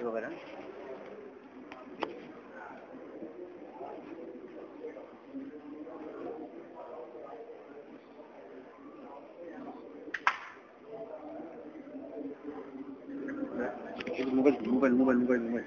এভাবে না? Mobile mobile mobile mobile mobile.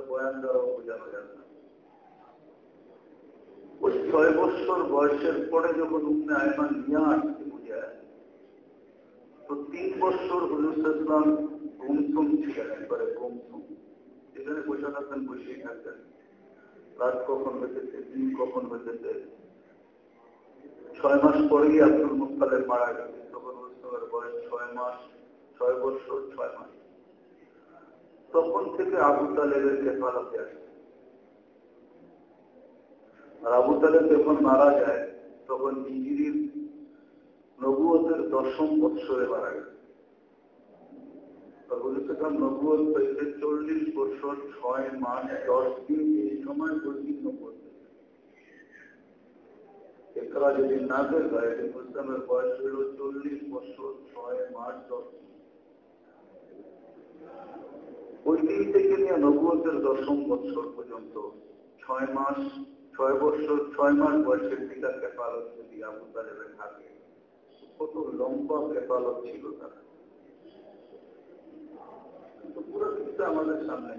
বয়ান বোঝানো যাবে না। ওই ছয় বছর বয়সের পরে যখন উম্মে আয়মান আসতে তো তিন বছর ছিলেন একবারে বসে থাকতেন থাকতেন। রাত কখন হইতেছে, দিন কখন হইতেছে? ছয় মাস পরেই আব্দুল মুক্তালের মারা গেছে। তখন বয়স ছয় মাস, ছয় বছর ছয় মাস। তখন থেকে আবু তালেবের কেফালাতে আসে। আর আবু তালেব যখন মারা যায়, তখন ইঞ্জিরির নবুয়তের দশম বৎসরে মারা গেছে। নবুয়ত চল্লিশ বছর, ছয় মাস, দশ দিন, এই সময় পর্যন্ত করতে একরা যদি না বের হয় বয়স হল চল্লিশ বছর, ছয় মাস, দশ দিন। ওই দিন থেকে নিয়ে নবুয়তের দশম বছর পর্যন্ত ছয় মাস, ছয় বছর ছয় মাস বয়সের টিকা কেপালত যদি আবু তালেবের থাকে কত লম্বা কেপালত ছিল তারা। আমাদের সামনে?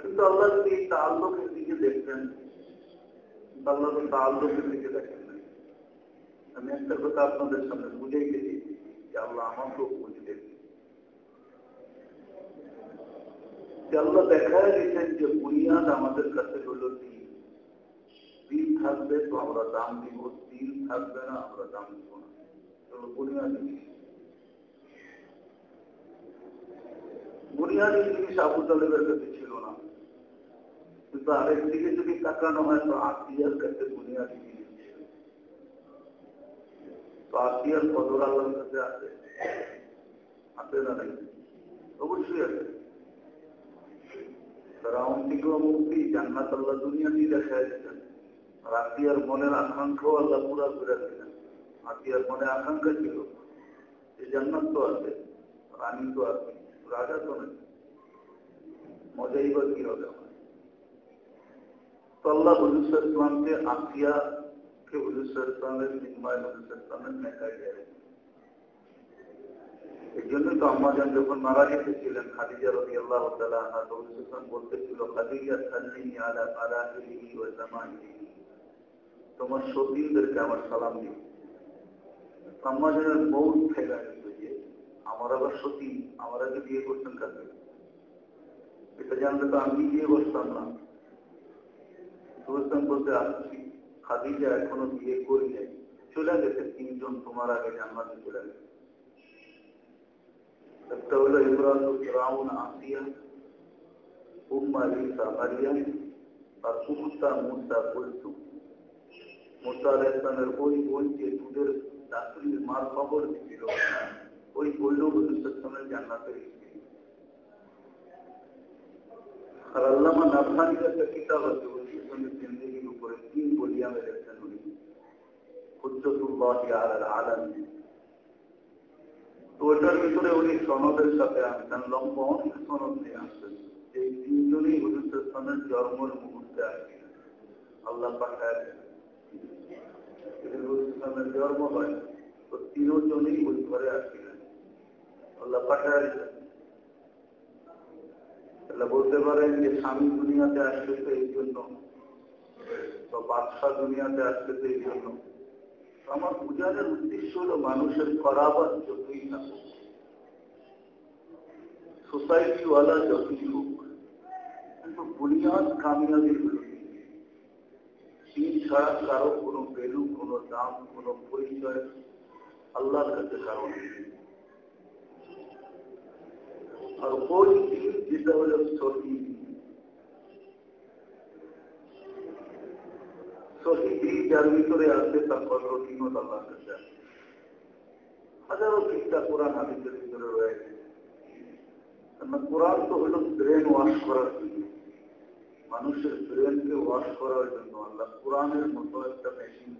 কিন্তু আল্লাহ যদি এই তাল্লুকের দিকে দেখতেন, আল্লাহ তো দিকে দেখেন আমি একটা কথা আপনাদের সামনে বুঝেই গেছি যে আল্লাহ আমাকেও আল্লাহ দেখায় দিচ্ছেন যে বুনিয়াদ আমাদের কাছে হলো দিন দিন থাকবে তো আমরা দাম দিব দিন থাকবে না, আমরা দাম দিব না। বুনিয়াদি বুনিয়াদি জিনিস আবু তালেবের কাছে ছিল না। কিন্তু আরেক দিকে যদি তাকানো হয়, তো আত্মীয়ার কাছে বুনিয়াদি জিনিস ছিল। তো আত্মীয়ার কদর আল্লাহর কাছে আছে? আছে না অবশ্যই আছে। ফেরাউন থেকেও মুক্তি জান্নাত আল্লাহ দুনিয়াতেই দেখা দিতেন আর আত্মীয়ার মনের আকাঙ্ক্ষাও আল্লাহ পুরা করে দিলেন আকাঙ্ক্ষা ছিল যে জান্নাত তো আছে, রানী তো আছে, রাজা তো নেই। মজাই বা কি হবে তো আল্লাহ ইসলামকে ইসলামের ইসলামের দেয় এই জন্য তো আম্মাজান যখন মারা গেছিলেন খাদিজা রবি আল্লাহ বলতেছিল, খাদিজা তোমার সতীনদেরকে আমার সালাম দিও। আম্মাজানের মৌত ফেলা যে, আমার আবার সতী আমার আগে বিয়ে করতেন কাকে এটা জানলে তো আমি বিয়ে বসতাম না। সুলতান বলতে আসছি খাদিজা এখনও বিয়ে করি নাই। চলে গেছে তিনজন তোমার আগে জান্নাতে চলে গেছে। একটা হলো ইব্রাহিম ফিরাউন আসিয়া উম্মা ঈসা মারিয়াম আর উমতা মুসা আলাইসলামের ওই বই যে দুধের চাকরির মার খবর দিছিল ওই বইও হজুরের জান্নাতের আর আল্লামা নাফানির একটা কিতাব আছে হজুরের জিন্দগির উপরে তিন বলিয়ামে লেখছেন উনি হুজ্জতুল্লাহ আলাল আলামী তো ওটার ভিতরে উনি সনদের সাথে লম্বা অনেক সনদ নিয়ে আসছেন। এই তিনজনই হজুরের জন্মের মুহূর্তে আসছেন আল্লাহ জন্ম হয়, তো তিনজনই ওই ঘরে আসছিলেন। আল্লাহ পাঠায় তাহলে বলতে পারেন যে স্বামী দুনিয়াতে আসতেছে এই জন্য, বা বাদশাহ দুনিয়াতে আসতেছে এই জন্য। আমার পূজারের উদ্দেশ্য হলো মানুষের করাবার যতই থাকুক সোসাইটিওয়ালা যতই হোক, কিন্তু বুনিয়াদ কামিয়াবি হল ছাড়া কারও কোনো ভ্যালু, কোনো দাম, কোনো পরিচয় আল্লাহর কাছে কারণ আর ওই দিন যেটা হল সহি সহি দিন যার ভিতরে আছে তার কাছে হাজারো চিন্তা কোরআন হাদিসের ভিতরে রয়েছে। কোরআন তো হল ব্রেন ওয়াশ করার জন্য। মানুষের ব্রেনকে ওয়াশ করার জন্য আল্লাহ কোরআনের মতো একটা মেশিন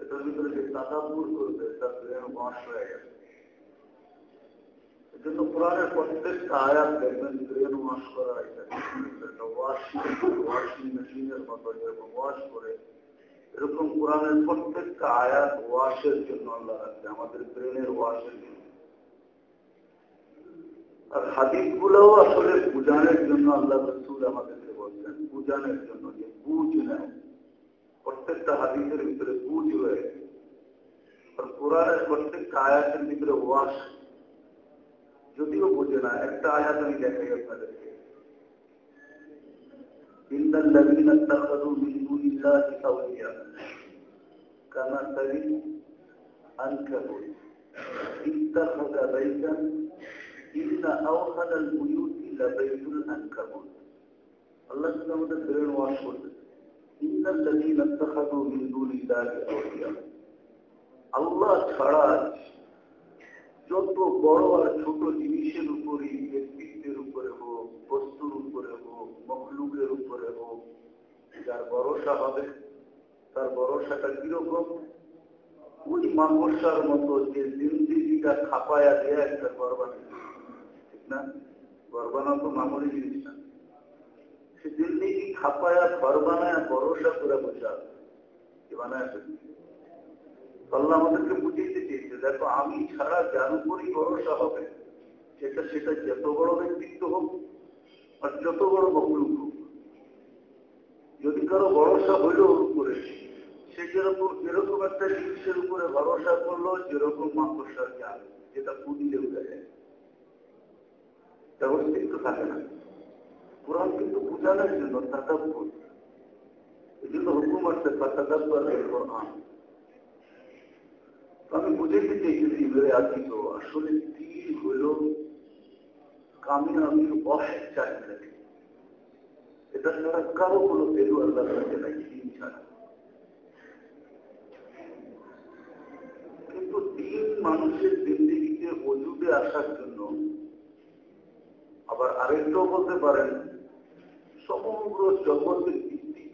এটার ভিতরে যে তাদাপুর করবে, তার ব্রেন ওয়াশ হয়ে গেছে। এজন্য কোরআনের প্রত্যেকটা আয়াত দেখবেন ব্রেন ওয়াশ করা একটা ওয়াশিং ওয়াশিং মেশিনের মতো যেরকম ওয়াশ করে এরকম কোরআনের প্রত্যেকটা আয়াত ওয়াশের জন্য আল্লাহ রাখছে আমাদের ব্রেনের ওয়াশের জন্য আর হাদিস গুলোও আসলে বুঝানোর জন্য আল্লাহ রসুল আমাদেরকে বলছেন বুঝানোর জন্য যে বুঝ নেয় প্রত্যেকটা হাদিসের ভিতরে বুঝ রয়েছে আর কোরআনের প্রত্যেকটা আয়াতের ভিতরে ওয়াশ যদিও বুঝে না একটা আয়াত আমি দেখাই আপনাদেরকে إن الذين اتخذوا من دون الله أولياء كمثل عنكبوت اتخذ بيتا إن أوهن البيوت لبيت الأنكبوت الله سبحانه وتعالى واشهد إن الذين اتخذوا من دون الله أولياء আল্লাহ ছাড়া যত বড় আর ছোট জিনিসের উপরে ব্যক্তিত্বের উপরে হোক, বস্তুর উপরে হোক, মখলুকের উপরে হোক, যার ভরসা হবে, তার ভরসাটা কীরকম? ওই মাকড়সার মতো যে জিন্দিগিটা খাপায়া দেয়া একটা ঘর ঠিক না? ঘর বানানো তো মামুলি জিনিস না। সে জিন্দিগি খাপায়া ঘর বানায় ভরসা করে বসা বানায় আল্লাহ আমাদেরকে বুঝিয়ে দেখো, আমি ছাড়া যার উপরই ভরসা হবে সেটা সেটা যত বড় ব্যক্তিত্ব হোক আর যত বড় মকলুক হোক। যদি কারও ভরসা হইল ওর উপরে, সে যেরকম যেরকম একটা জিনিসের উপরে ভরসা করল, যেরকম মাকড়সার জাল, যেটা পুদিলে উঠে যায়। তার অস্তিত্ব থাকে না। কোরআন কিন্তু বোঝানোর জন্য তাকাব্বর এই জন্য হুকুম আসছে তাকাব্বর কোরআন আমি বুঝেতে চেয়েছি মেরে আছি তো আসলে তীর হইল কামিয়াবির অহেক চাহিদা এটা ছাড়া কারও কোনো ভেলু আল্লাহ কাছে নাই, দিন ছাড়া। কিন্তু দিন মানুষের জিন্দিগিতে অজুদে আসার জন্য আবার আরেকটাও বলতে পারেন, সমগ্র জগতের ভিত্তি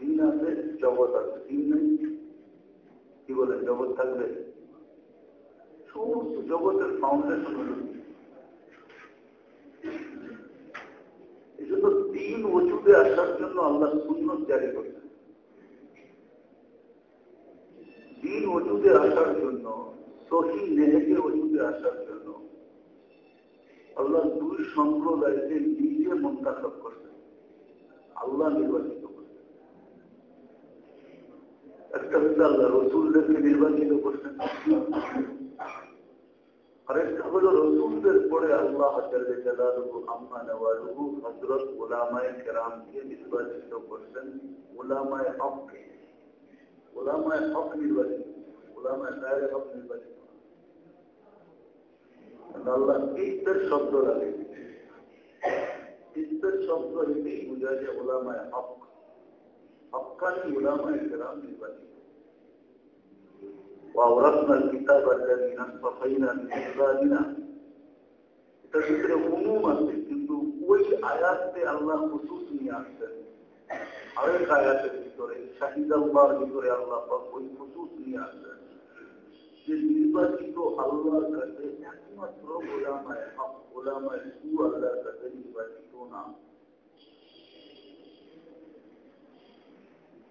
দিন আছে? জগৎ আছে। দিন নেই? কি জগৎ থাকবে? সমস্ত জগতের ফাউন্ডেশন হল দিন ওজুদে আসার জন্য আল্লাহ সুন্নত জারি দিন ওজুদে আসার জন্য, সহি নেহেকে ওজুদে আসার জন্য আল্লাহ দুই সম্প্রদায়কে নিজে মন্তাসব করছেন আল্লাহ নির্বাচিত। করছেন একটা হচ্ছে আল্লাহ রসুলদেরকে নির্বাচিত করছেন আরেকটা হলো রসুলদের পরে আল্লাহ জালালুহু আম্মা নওয়ালুহু হজরত ওলামায় কেরামকে নির্বাচিত করছেন ওলামায় হককে ওলামায় হক নির্বাচিত ওলামায় গায়ের হক নির্বাচিত আল্লাহ ইস্তের শব্দ লাগে ইস্তের শব্দ এটাই বোঝা যে ওলামায় হক হকানি ওলামায় কেরাম নির্বাচিত وأورثنا الكتاب الذي اصطفينا من عبادنا এটার ভিতরে অনুম আছে কিন্তু ওই আয়াতে আল্লাহ খুশুস নিয়ে আসছেন আরেক আয়াতের ভিতরে শাহিদ আল্লাহর ভিতরে আল্লাহ ওই খুশুস নিয়ে আসছেন যে নির্বাচিত আল্লাহর কাছে একমাত্র গোলামায় হক গোলামায় সু আল্লাহর কাছে নির্বাচিত না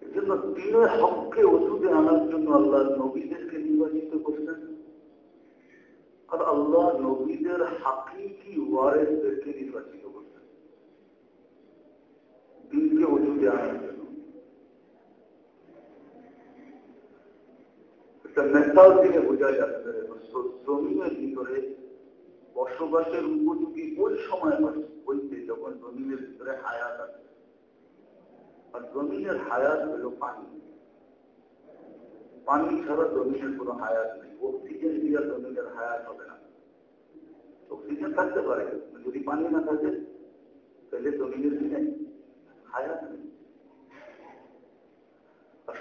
এজন্য দিনের হককে ওষুধে আনার জন্য আল্লাহ নবীদেরকে নির্বাচিত করছেন। আর আল্লাহ নবীদের হাকিকি ওয়ারেসদেরকে নির্বাচিত করছেন। দিনকে ওষুধে আনার জন্য। মেসাল দিনে বোঝা যাচ্ছে জমি ভিতরে বসবাসের উপযোগী ওই সময় হইতে যখন জমিনের ভিতরে হায়াত আছে আর জমিনের হায়াত হইল পানি। পানি ছাড়া জমিনের কোনো হায়াত নেই। অক্সিজেন দিয়ে জমিনের হায়াত হবে না। অক্সিজেন থাকতে পারে যদি পানি না থাকে, তাহলে জমিনের নেই? হায়াত নেই।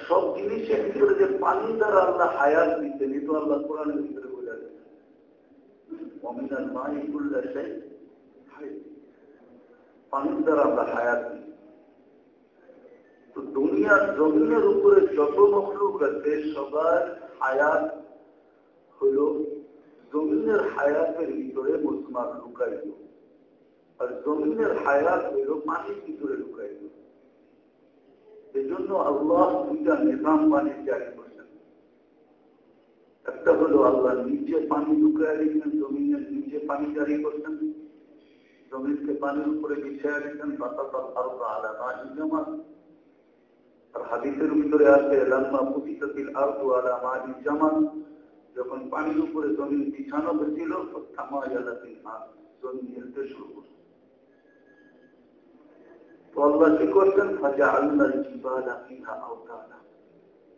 সব জিনিসের ভিতরে যে পানি দ্বারা আল্লাহ হায়াত দিচ্ছেন এ তো আল্লাহ কোরআনের ভিতরে বোঝা যাচ্ছে অমিনার মা ইকুল্লা সেই পানির দ্বারা আল্লাহ হায়াত তো দুনিয়ার জমিনের উপরে যত মখলুক আছে, সবার হায়াত হল জমিনের হায়াতের ভিতরে মুসলমান লুকাইল আর জমিনের হায়াত হইল পানির ভিতরে লুকাইল এই জন্য আল্লাহ দুইটা নিজাম পানির জারি করছেন। একটা হলো আল্লাহ নিচে পানি লুকায় রেখেছেন, জমিনের নিচে পানি জারি করছেন। জমিনকে পানির উপরে বিছায় রেখেছেন আরও আলাদা ইজামা আর হাদিসের ভিতরে আছে লাম্মা পুতিতিল আরদু আলা মাহি জামান যখন পানির উপরে জমিন বিছানো হয়েছিল থামা ইয়ালাতিন জমিন হেলতে শুরু করছে। তো আল্লাহ কি করছেন? ফাজা আল্লাহ জিবালা ফিহা আওতানা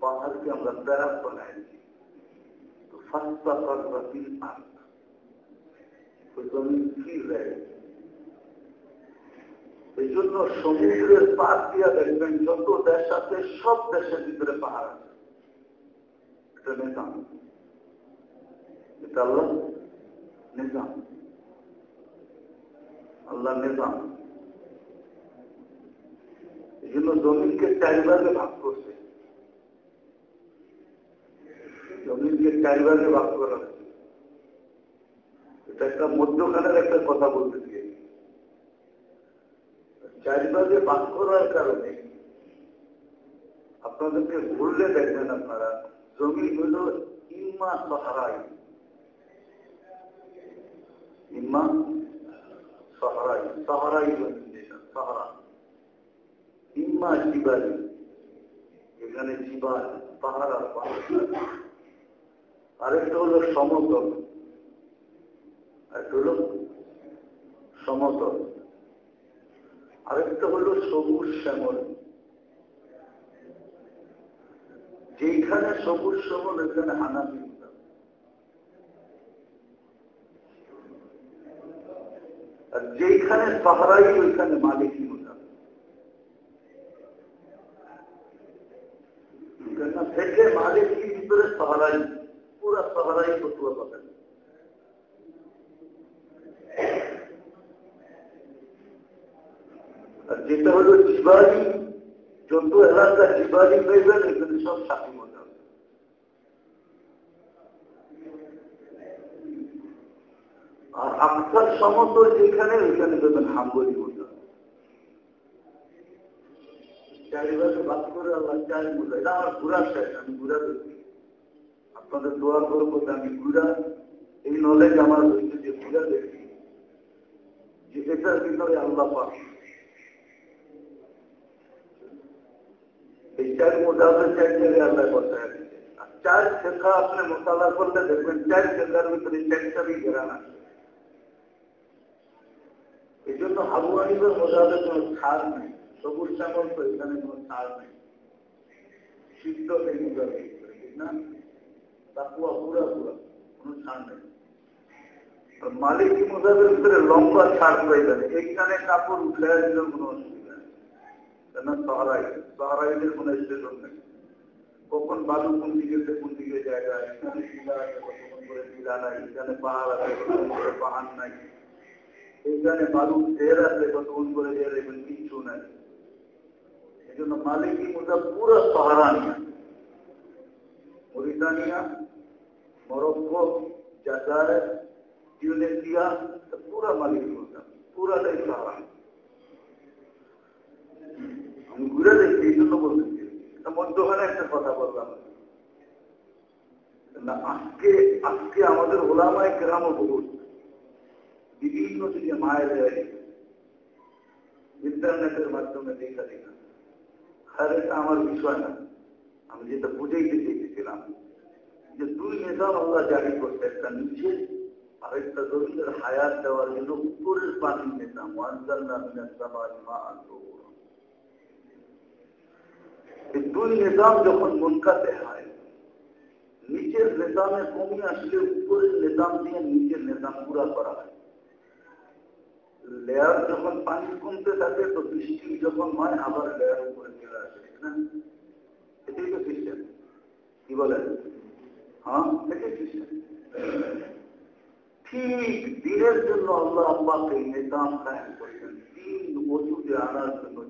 পাহাড়কে আমরা প্যারাক বানাই তো ফাস্তা ফাস্তা ফিল আর্দ ওই জমিন স্থির রয়ে এই জন্য সমুদ্রের পার দিয়া দেখবেন যত দেশ আছে, সব দেশের ভিতরে পাহাড় আছে। এটা নিজাম। এটা আল্লাহ নিজাম। আল্লাহ নিজাম। এই জন্য জমিনকে চারিভাগে ভাগ করছে। জমিনকে চারিভাগে ভাগ করা। এটা একটা মধ্যখানের একটা কথা বলতে চারিভাগে ভাগ করার কারণে আপনাদেরকে ভুললে দেখবেন আপনারা জমি হইল ইম্মা সহারাই ইম্মা সহারাই সহারাই সহারা। ইম্মা জিবালি এখানে আর পাহাড় আরেকটা হলো সমতল। একটা হলো সমতল। আরেকটা হলো সবুজ শ্যামল। যেখানে সবুজ শ্যামল, এখানে হানাফি আর যেখানে পাহারাই, ওইখানে হতাম থেকে মালিকই ভিতরে পাহারাই, পুরা পাহারাই ফতুয়া পাবেন। আর যেটা হলো জিবারি, যত এলাকা জিবারি পাইবেন এখানে সব সাথী মনে হবে। আর আফসার সমতল যেখানে, ওইখানে দেবেন হাম্বলি মনে হবে বাদ করে আমার ঘুরা আমি ঘুরা আপনাদের এই নলেজ আমার হয়েছে যে ঘুরা দেখি। যে এটার ভিতরে আল্লাহ পাক চার চার জায়গায় আল্লাহ আর চার শেখা আপনি করলে দেখবেন চার শেখার ভিতরে চারটারই ঘেরান আছে। এই জন্য আনিবের ছাড় নেই। সবুজ তো এখানে ছাড় নেই। সিদ্ধ না? পুরা পুরা ছাড় নেই। মালিক মোজাবের ভিতরে লম্বা ছাড় প্রয়োজন। এইখানে কাপড় উঠে দিলেও কোনো অসুবিধা নেই কেন সহরাই সহরাইদের কোনো স্টেশন নেই কখন বালু কোন দিকে কোন দিকে জায়গা এখানে শিলা আছে কতক্ষণ করে শিলা নাই এখানে পাহাড় আছে কতক্ষণ করে পাহাড় নাই এইখানে বালু ঢের আছে কতক্ষণ করে ঢের এখন কিচ্ছু নাই এই জন্য মালিকি মোজা পুরো সহারানিয়া মরিতানিয়া মরক্কো জাজায়ের টিউনেশিয়া পুরা মালিক মোজা পুরাটাই সহারা আমি ঘুরে দেখি, এই জন্য বলতেছি মধ্যখানে একটা কথা বললাম। না, আজকে আজকে আমাদের ওলামায় গ্রামও বহুত বিভিন্ন দিকে মায়ের দেয় ইন্টারনেটের মাধ্যমে দেখা দেখা আর এটা আমার বিষয় না। আমি যেটা বুঝাইতে চেয়েছিলাম, যে দুই নিজাম আল্লাহ জারি করছে, একটা নিচে আরেকটা জমিনের হায়াত দেওয়ার জন্য উপরের পানি নিতাম দুই নিজাম যখন মনকাতে হয় নিচের নিজামে কমে আসলে উপরের নিজাম দিয়ে নিচের নিজাম পুরা করা হয় লেয়ার যখন পানি কমতে থাকে তো বৃষ্টি যখন হয় আবার লেয়ার উপরে চলে আসে না এটাই তো সিস্টেম কি বলেন হ্যাঁ এটাই সিস্টেম ঠিক দিনের জন্য আল্লাহ আব্বাকে নিজাম কায়েম করেছেন দিন ওষুধে আনার জন্য যে নিজাম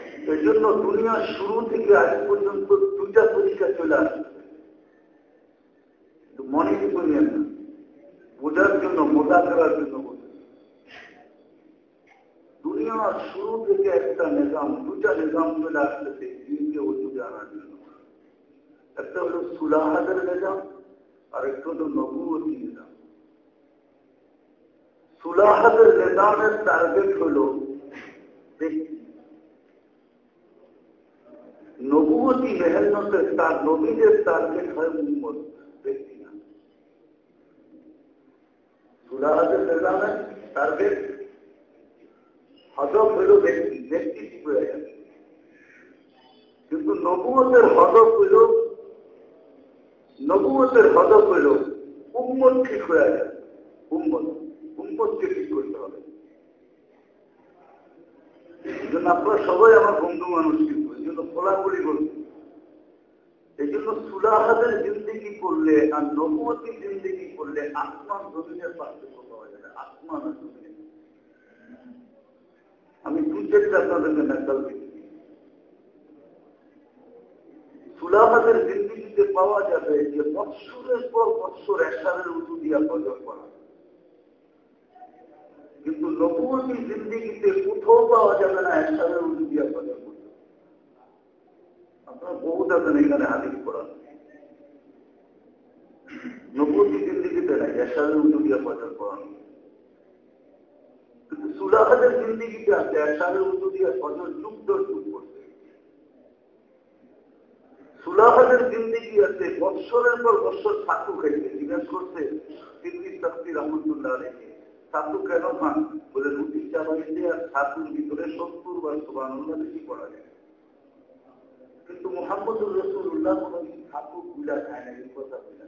এই জন্য দুনিয়ার শুরু থেকে আজ পর্যন্ত দুটা পরীক্ষা চলে আসছে মনে দুনিয়া না। বোঝার জন্য মোটা করার জন্য দুনিয়ার শুরু থেকে একটা নিজাম দুটা নিজাম চলে আসতেছে দিনকে ওজুদে আনার জন্য। একটা হলো সুলাহাদের নিজাম আর একটু হলো নবুয়তি নিজাম। সুলাহাদের নিজামের টার্গেট হল ব্যক্তি নবুয়তি মেহনতের তার নবীদের টার্গেট হয় উন্মত ব্যক্তি না হজব হইল ব্যক্তি ব্যক্তি হয়ে যাবে কিন্তু নবুয়তের হজব হইল হদক হইল উম্মত ঠিক হয়ে যায়। উম্মত, উম্মতকে ঠিক করতে হবে। আপনারা সবাই আমার বন্ধু মানুষ জন্য খোলাখুলি বলছি এই জন্য সুলাহাদের জিন্দিগি করলে আর নবুয়তী জিন্দিগি করলে আসমান জমিনের পার্থক্য পাওয়া যাবে আসমান আমি আপনাদেরকে সুলাহাদের জিন্দিগিতে পাওয়া যাবে যে বৎসরের পর বৎসর একসাথে উঁচু দিয়া বজর করা কিন্তু নবুয়তী জিন্দিগিতে কোথাও পাওয়া যাবে না, একসাথে উঁচু দিয়া বজর আপনার বহুত আছেন এখানে হাদিস জিন্দিগিতে নাই বজর কিন্তু সুলাহাদের জিন্দিগিতে আছে দিয়া যুগ দর যুগ করছে। সুলাহাদের জিন্দিগি আছে বৎসরের পর বৎসর ছাতু খাইছে জিজ্ঞাসা করছে তিরিশ শক্তি রহমতুল্লাহ রেখে ছাতু কেন খান? বলে, রুটি চাবাইতে আর ছাতুর ভিতরে সত্তর বা সোবানুল্লাহ বেশি পড়া যায়? কিন্তু মোহাম্মদুর রসুল্লাহ কোনদিন ছাতু পূজা খায় না এই কথা বলে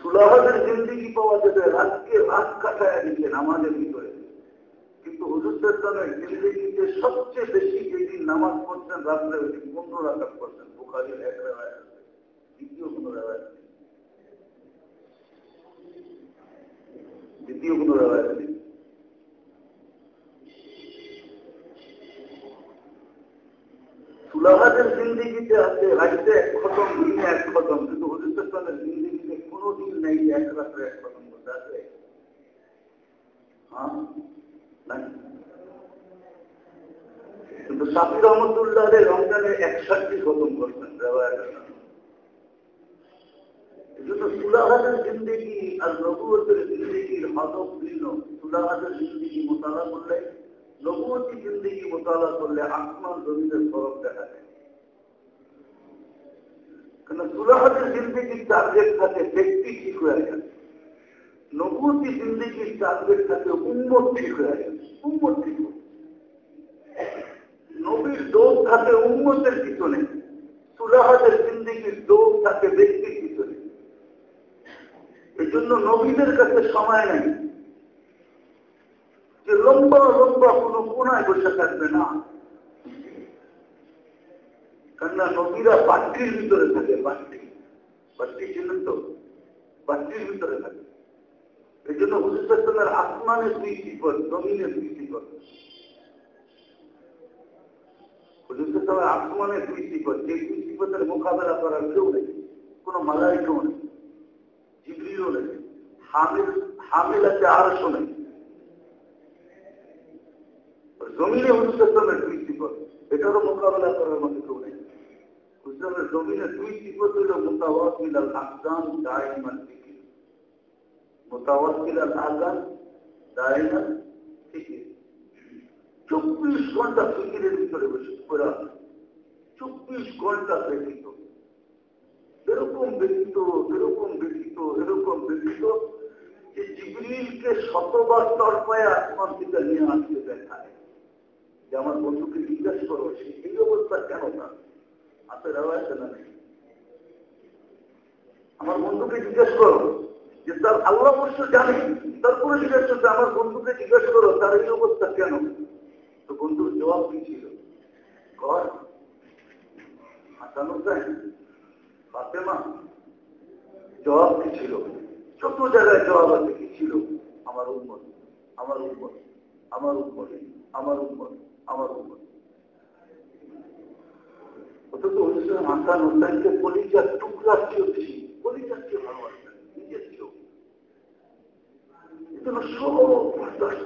সুলাহাদের জিন্দিগি পাওয়া যাবে, রাতকে রাত কাটায় দিচ্ছেন আমাদের ভিতরে। কিন্তু হুজুরের জিন্দগিতে সবচেয়ে বেশি যেদিন নামাজ পড়ছেন রাত্রে, ওই দিন পনেরো এক রেওয়ায় দ্বিতীয় কোনো রেওয়ায় দ্বিতীয় কোনো রেওয়ায় নেই। সুলাহাদের জিন্দিগিতে আছে, রাইতে এক খতম, দিনে এক খতম। কিন্তু হুজুরের জিন্দিগিতে কোনো দিন নেই এক রাত্রে এক খতম করতে আছে। হ্যাঁ? কিন্তু সাফি রহমতুল্লাহ রমজানে একষট্টি খতম করতেন সুলাহাদের জিন্দিগি আর নবুয়তের জিন্দিগির হদক ভিন্ন। সুলাহাদের জিন্দিগি মোতালা করলে নবুয়তী জিন্দিগি মোতালা করলে আসমান জমিদের ফরক দেখা যায়। কেন সুলাহাদের জিন্দিগির টার্গেট থাকে ব্যক্তি ঠিক হয়ে যায় নবুয়তী জিন্দিগির টার্গেট থাকে উন্মত ঠিক হয়ে যায় উন্মত ঠিক নবীর দোষ থাকে উন্মতের পিছনে সুলাহাদের জিন্দিগির দোষ থাকে ব্যক্তির পিছনে। এই জন্য নবীদের কাছে সময় নেই। লম্বা লম্বা কোনো কোনায় বসে থাকবে না। কেননা নবীরা বাট্টির ভিতরে থাকে বাট্টি বাট্টি ছিলেন তো বাট্টির ভিতরে থাকে। এই জন্য হুজুর আসমানের দুই বিপদ জমিনের দুই বিপদ হুজুর আসমানের দুই সিপত যে দুই সিপত মোকাবেলা করার কেউ নেই, কোনো মালাইকেও নেই জিবরিও নেই, হামিল হামিল আছে আরও শোনে জমিনে হুজুরের দুই সিপত এটারও মোকাবেলা করার মতো কেউ নেই। হুজুরের জমিনে দুই সিপত হইল মোতাবাকিল আল আফগান দায়মান ফিকির মোতাবাকিল আল আফগান দায়মান ফিকির চব্বিশ ঘণ্টা ফিকিরের ভিতরে বসে করে চব্বিশ ঘণ্টা ব্যতীত। এরকম ব্যতীত এরকম ব্যতীত এরকম ব্যতীত যে জিবরিলকে শতবার তরপায় আসমান থেকে নিয়ে আসতে দেখায়। যে আমার বন্ধুকে জিজ্ঞাসা করো, সে এই অবস্থা কেন তার? আসে রেওয়াজ না নেই আমার বন্ধুকে জিজ্ঞেস করো যে তার আল্লাহ অবশ্য জানে তারপরে জিজ্ঞেস করছে আমার বন্ধুকে জিজ্ঞেস করো, তার এই অবস্থা কেন? তো বন্ধুর জবাব কি ছিল? ঘর হাসান হোসেন, ফাতেমা, জবাব কি ছিল? ছোট জায়গায় জবাব আছে, কি ছিল? আমার উন্মত আমার উন্মত আমার উন্মত আমার উন্মত আমার অথচ হাসান হোসেনকে কলিজার টুকরার চেয়েও বেশি কলিজার চেয়ে ভালোবাসতেন নিজের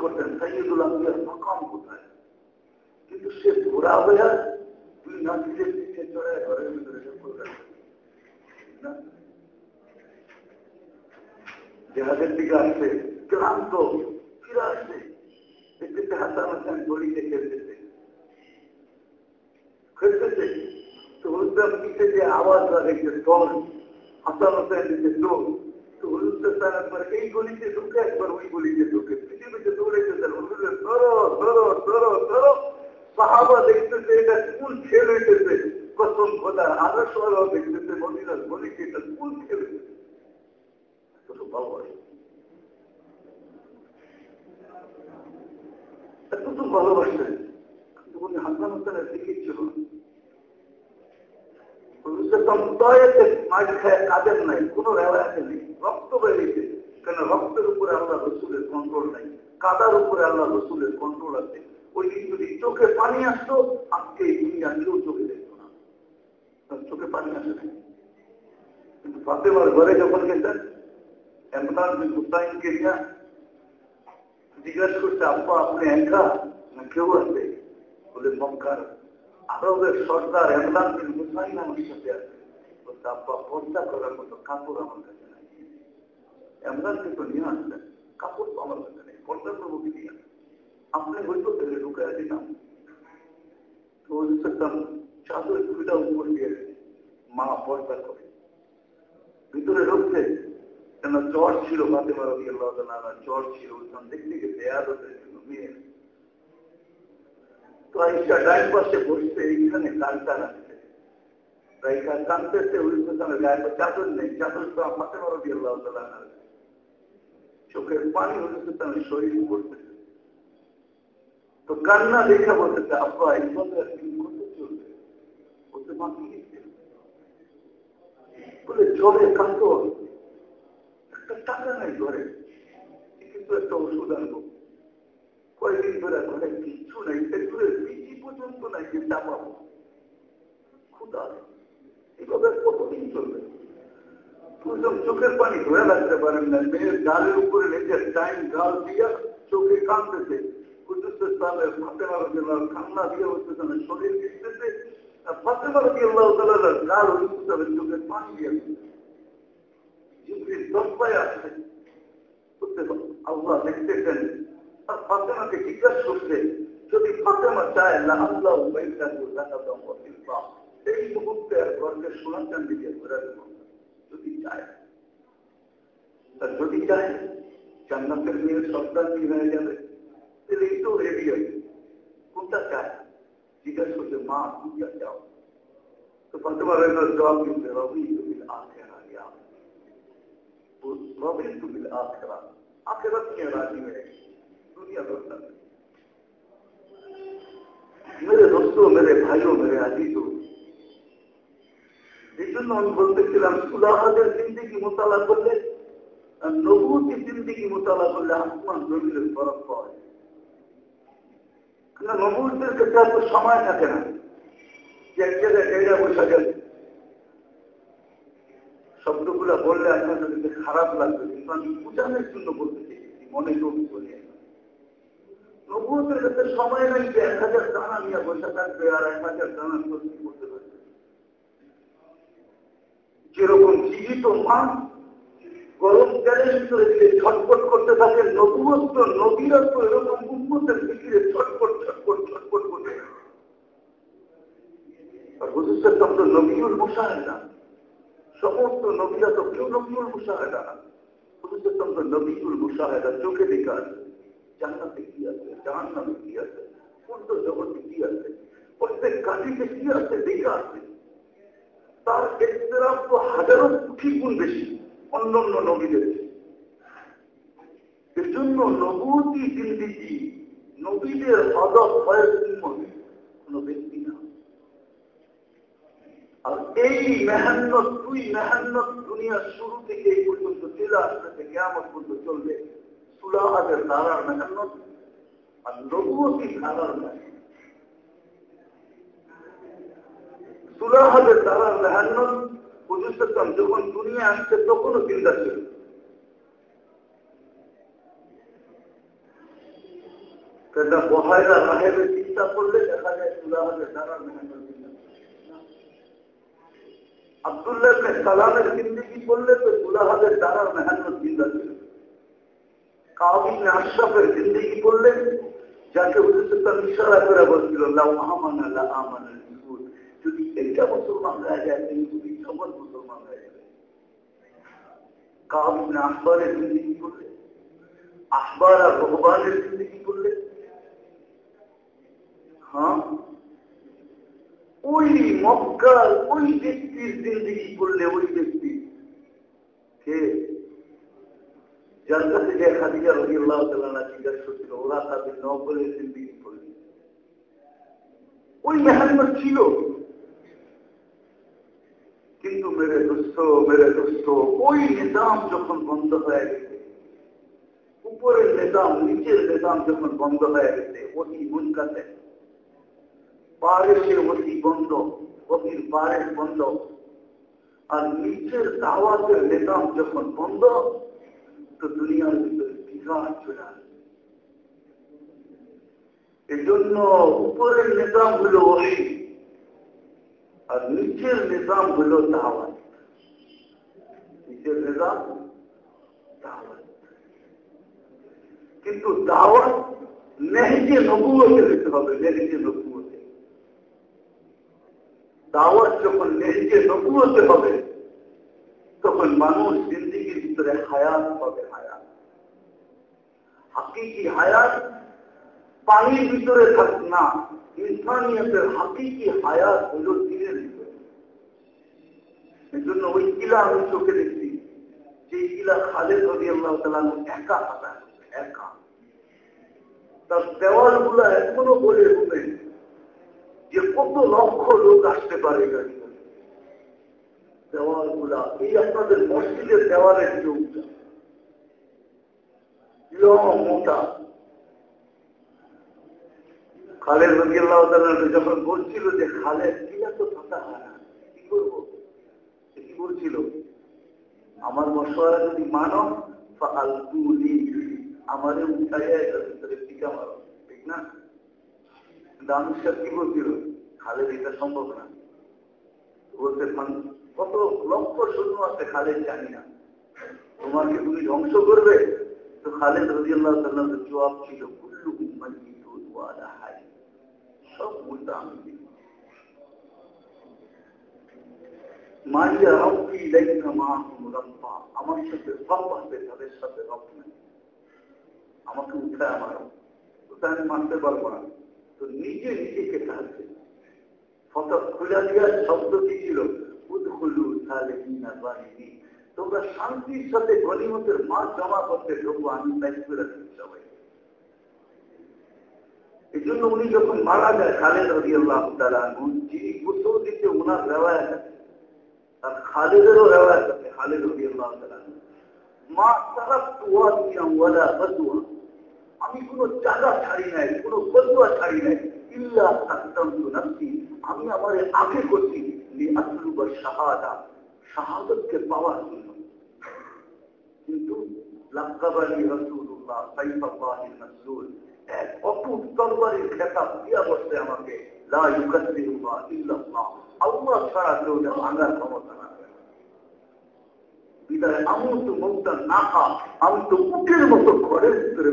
করতেন সাইয়দুল আমিয়ার মাকাম কোথায়? কিন্তু সে ঘোরা হয়ে দুই নাতিদের পিছিয়ে চড়ে ঘরের ভিতরে না? জেহাদের দিকে আসছে ক্লান্ত, ফিরে আসছে দেখতেছে হাসান হাসান গড়িতে খেলতেছে খেলতেছে। তো হলুদাম পিঠে যে আওয়াজ লাগাইছে দল হাসান হাসান দিতে দৌড় তো হলুদান একবার এই গলিতে ঢুকে, একবার ওই গলিতে ঢুকে, পৃথিবীতে দৌড়াইতে হলুদের ধরো ধরো ধরো ধরো সাহাবা দেখতেছে, এটা কোন খেল হইতেছে? কসম খোদা আদর্শ দেখতেছে, মদিনার গলিতে এটা কোন খেল হইতেছে? এতটুকু ভালোবাসতেন কিন্তু উনি হাসান হোসেনের দিকে ছিল কাজের নাই, কোন রেওয়ায়াতে নেই, রক্ত বেরিয়েছে কেন? রক্তের উপরে আল্লাহ রসুলের কন্ট্রোল নাই, কাদার উপরে আল্লাহ রসুলের কন্ট্রোল আছে। ওই দিন যদি চোখে পানি আসতো, আজকে এই কেউ চোখে দেখতো না। চোখে পানি আসে নাই। কিন্তু ফাতেমার ঘরে যখন গেছেন এমদান বিন হুসাইনকে জিজ্ঞাসা করছে, আব্বা, আপনি একা? না, কেউ আছে? বলে, মক্কার আরবের সর্দার পর্দা করার মতো কাপড় আমার কাছে নাই। এমদানকে তো নিয়ে আসলেন কাপড় আমার কাছে নেই, পর্দা করব কি নিয়ে আপনি হয়তো দিলাম উপর দিয়ে মা পর্দা করে। ভিতরে ঢুকছে, কেন জ্বর ছিল ফাতেমা রবি আল্লাহ জ্বর ছিল ওইখান দেখতে গেছে আদতের জন্য মেয়ে তো ডাইন পাশে বসছে এইখানে কানতেছে ওই চাদর নেই, চাদর তো রবি আল্লাহ চোখের পানি শরীর তো কান্না দেখা বলতেছে আব্বা এইভাবে আর করতে চলবে? বাকি বলে একটা টাকা নাই ঘরে কিন্তু একটা ওষুধ আনব। কয়েকদিন ধরে ঘরে কিচ্ছু নাই পেট্রোলের বিচি পর্যন্ত নাই যে চাপাবো এইভাবে কতদিন চলবে? চোখের পানি ধরে রাখতে পারেন না মেয়ের গালের উপরে টাইম গাল দিয়া চোখে কাঁদতেছে। দিয়ে আল্লাহ দেখতেছেন আর ফাতেমাকে জিজ্ঞাসা করছেন যদি ফাতেমা চায় আল্লাহ এই মুহূর্তে ঘরকে সোনার চান দিকে ঘুরে যদি চায়। আর যদি চায়, জান্নাতের মেয়ের সন্তান কি হয়ে যাবে? তাহলে এই তো রেডি আছে। কোনটা চায়? জিজ্ঞাসা করছে মা কোনটা চাও। তো ফাতেমা রহিমার জবাব দিতে রবি তুমি আখের আগে রবি তুমি আখেরা। আখেরাত নিয়ে রাজি হয়ে গেছে। کیا کرتا মেরে میرے মেরে میرے بھائیوں میرے এই জন্য আমি বলতেছিলাম, সুলাহাদের জিন্দিগি মোতালা করলে, আর নবুতি জিন্দিগি মোতালা করলে আসমান জমিনের ফরক পাওয়া যায়। কিন্তু নবুতের ক্ষেত্রে তো সময় থাকে না, যে এক জায়গায় বসা গেল শব্দগুলা বললে আপনার যদি খারাপ লাগবে। কিন্তু আমি বোঝানোর জন্য বলতেছি, মনে জমি বলে এক হাজার থাকবে আর এক হাজার করতে পারবে যেরকম জীবিত গরম ভিতরে দিলে ছটপট করতে থাকে এরকম উন্মতের ভিতরে ছটপট ছটপট ছটপট করতে আর হুজুর তো নবীর মুসাহেদা। সমস্ত নবীরা তো কেউ নবীর মুসাহেদা না। হুজুর তো নবীর মুসাহেদা, চোখে দেখা আছে। জান্নাতে কি আছে? জাহান নামে কি আছে? পূর্ণ জগতে কি আছে? প্রত্যেক কাঠিতে কি আছে? দেখা আছে তার এক্তরাম তো হাজারো কোটি গুণ বেশি অন্য অন্য নবীদের। এর জন্য নবতী জিন্দিগি নবীদের হদক হয় কোন ব্যক্তি না। আর এই মেহান্ন দুই মেহান্ন দুনিয়ার শুরু থেকে এই পর্যন্ত, চলে আসতে কেমন পর্যন্ত চলবে। ধারার মেহান্ন আর নবতী ধারার মেহান্ন সুলাহাদের ধারার মেহান্ন হুজুর যখন দুনিয়া আসছে, তখনও চিন্তা ছিল। চিন্তা করলে দেখা যায় সুলাহাদের মেহান্ন আবদুল্লাহ সালামের জিন্দগি করলে তো সুলাহাদের দ্বারার মেহান্ন চিন্তা ছিল। কাবিন জিন্দগি করলেন, যাকে হুজুর ইশারা করে বলছিল আমান আল্লাহ আমান যদি এটা মুসলমান হয়ে যায় ইহুদি সকল মুসলমান হয়ে যাবে কাবিন আখবরের জিন্দগি করলে আখবর আর রহবানের জিন্দগি করলে হ্যাঁ? ওই মক্কার ওই ব্যক্তির জিন্দগি করলে ওই ব্যক্তি কাছে যে খাদিজা রবি আল্লাহ জিজ্ঞাসা করছিল, ওরা তাদের নকলের জিন্দগি করলে ওই মেহান্ন ছিল। কিন্তু মেরে দুস্থ মেরে দুস্থ ওই নিজাম যখন বন্ধ হয়ে গেছে, উপরের নিজাম, নিচের নিজাম যখন বন্ধ হয়ে গেছে, অতি মুনকাতে। বারেসের অতি বন্ধ অতির বারেস বন্ধ। আর নিচের দাওয়াতের নিজাম যখন বন্ধ তো দুনিয়ার ভিতরে বিঘাট চলে আসে। এই জন্য উপরের নিজাম হল ওই আর নিচের নিজাম হল দাওয়াত। নিচের নিজাম, দাওয়াত। কিন্তু দাওয়াত নেহজে নবুয়তে দিতে হবে, নেহজে নবুয়তে দাওয়াত যখন নেহজে নবুয়তে হবে, তখন মানুষ ভিতরে হায়াত পাবে হায়াত। হাকিকি হায়াত পানির ভিতরে থাক না, ইনসানিয়তের হাকিকি হায়াত হল দিনের ভিতরে। এই জন্য ওই কিলা আমি চোখে দেখছি, যে কিলা খালেদ রবি আল্লাহ তালানো একা হাতা একা। তার দেওয়ালগুলা এখনও বলে রুমে যে কত লক্ষ লোক আসতে পারে গাড়ি দেওয়ালগুলা এই আপনাদের মসজিদের দেওয়ালের মোটা। যখন বলছিল যে, খালেদ কিনা তো থাকা হয় না কি করব? কি আমার মশওয়ারা যদি মানো আমাদের উঠাইয়া এটার ভিতরে টিকা মারো। ঠিক না? দামি সাহেব কি বলছিল? খালেদ, এটা সম্ভব না। বলতে কত লক্ষ শূন্য আছে খালেদ জানি না। তোমাকে তুমি ধ্বংস করবে। তো খালেদ সাল্লামের জবাব ছিল, কুল্লু সব আমাকে ওটা আমি মানতে পারব না। তো নিজে নিজেকে থাকবে ফটো খুলে দেওয়ার শব্দ কি ছিল তোমরা শান্তির সাথে জমা করতে ঢুকবো আমি তাই করে সবাই এই জন্য উনি যখন মারা যায়, খালেদ আল্লাহ যিনি গোসল দিতে ওনার রেওয়ায় খালেদেরও রেওয়ায় আছে, খালেদ আল্লাহ মা তারা ওয়ালা বদুয়া আমি কোনো জায়গা ছাড়ি নাই, কোনো বদুয়া ছাড়ি নাই, ইল্লা সাক্তান্তু নাফসি। আমি আমার আগে করছি। আসলু শাহাদা, শাহাদতকে পাওয়ার জন্য। কিন্তু তো মুক্তা না খা তো উটের মতো ঘরের ভিতরে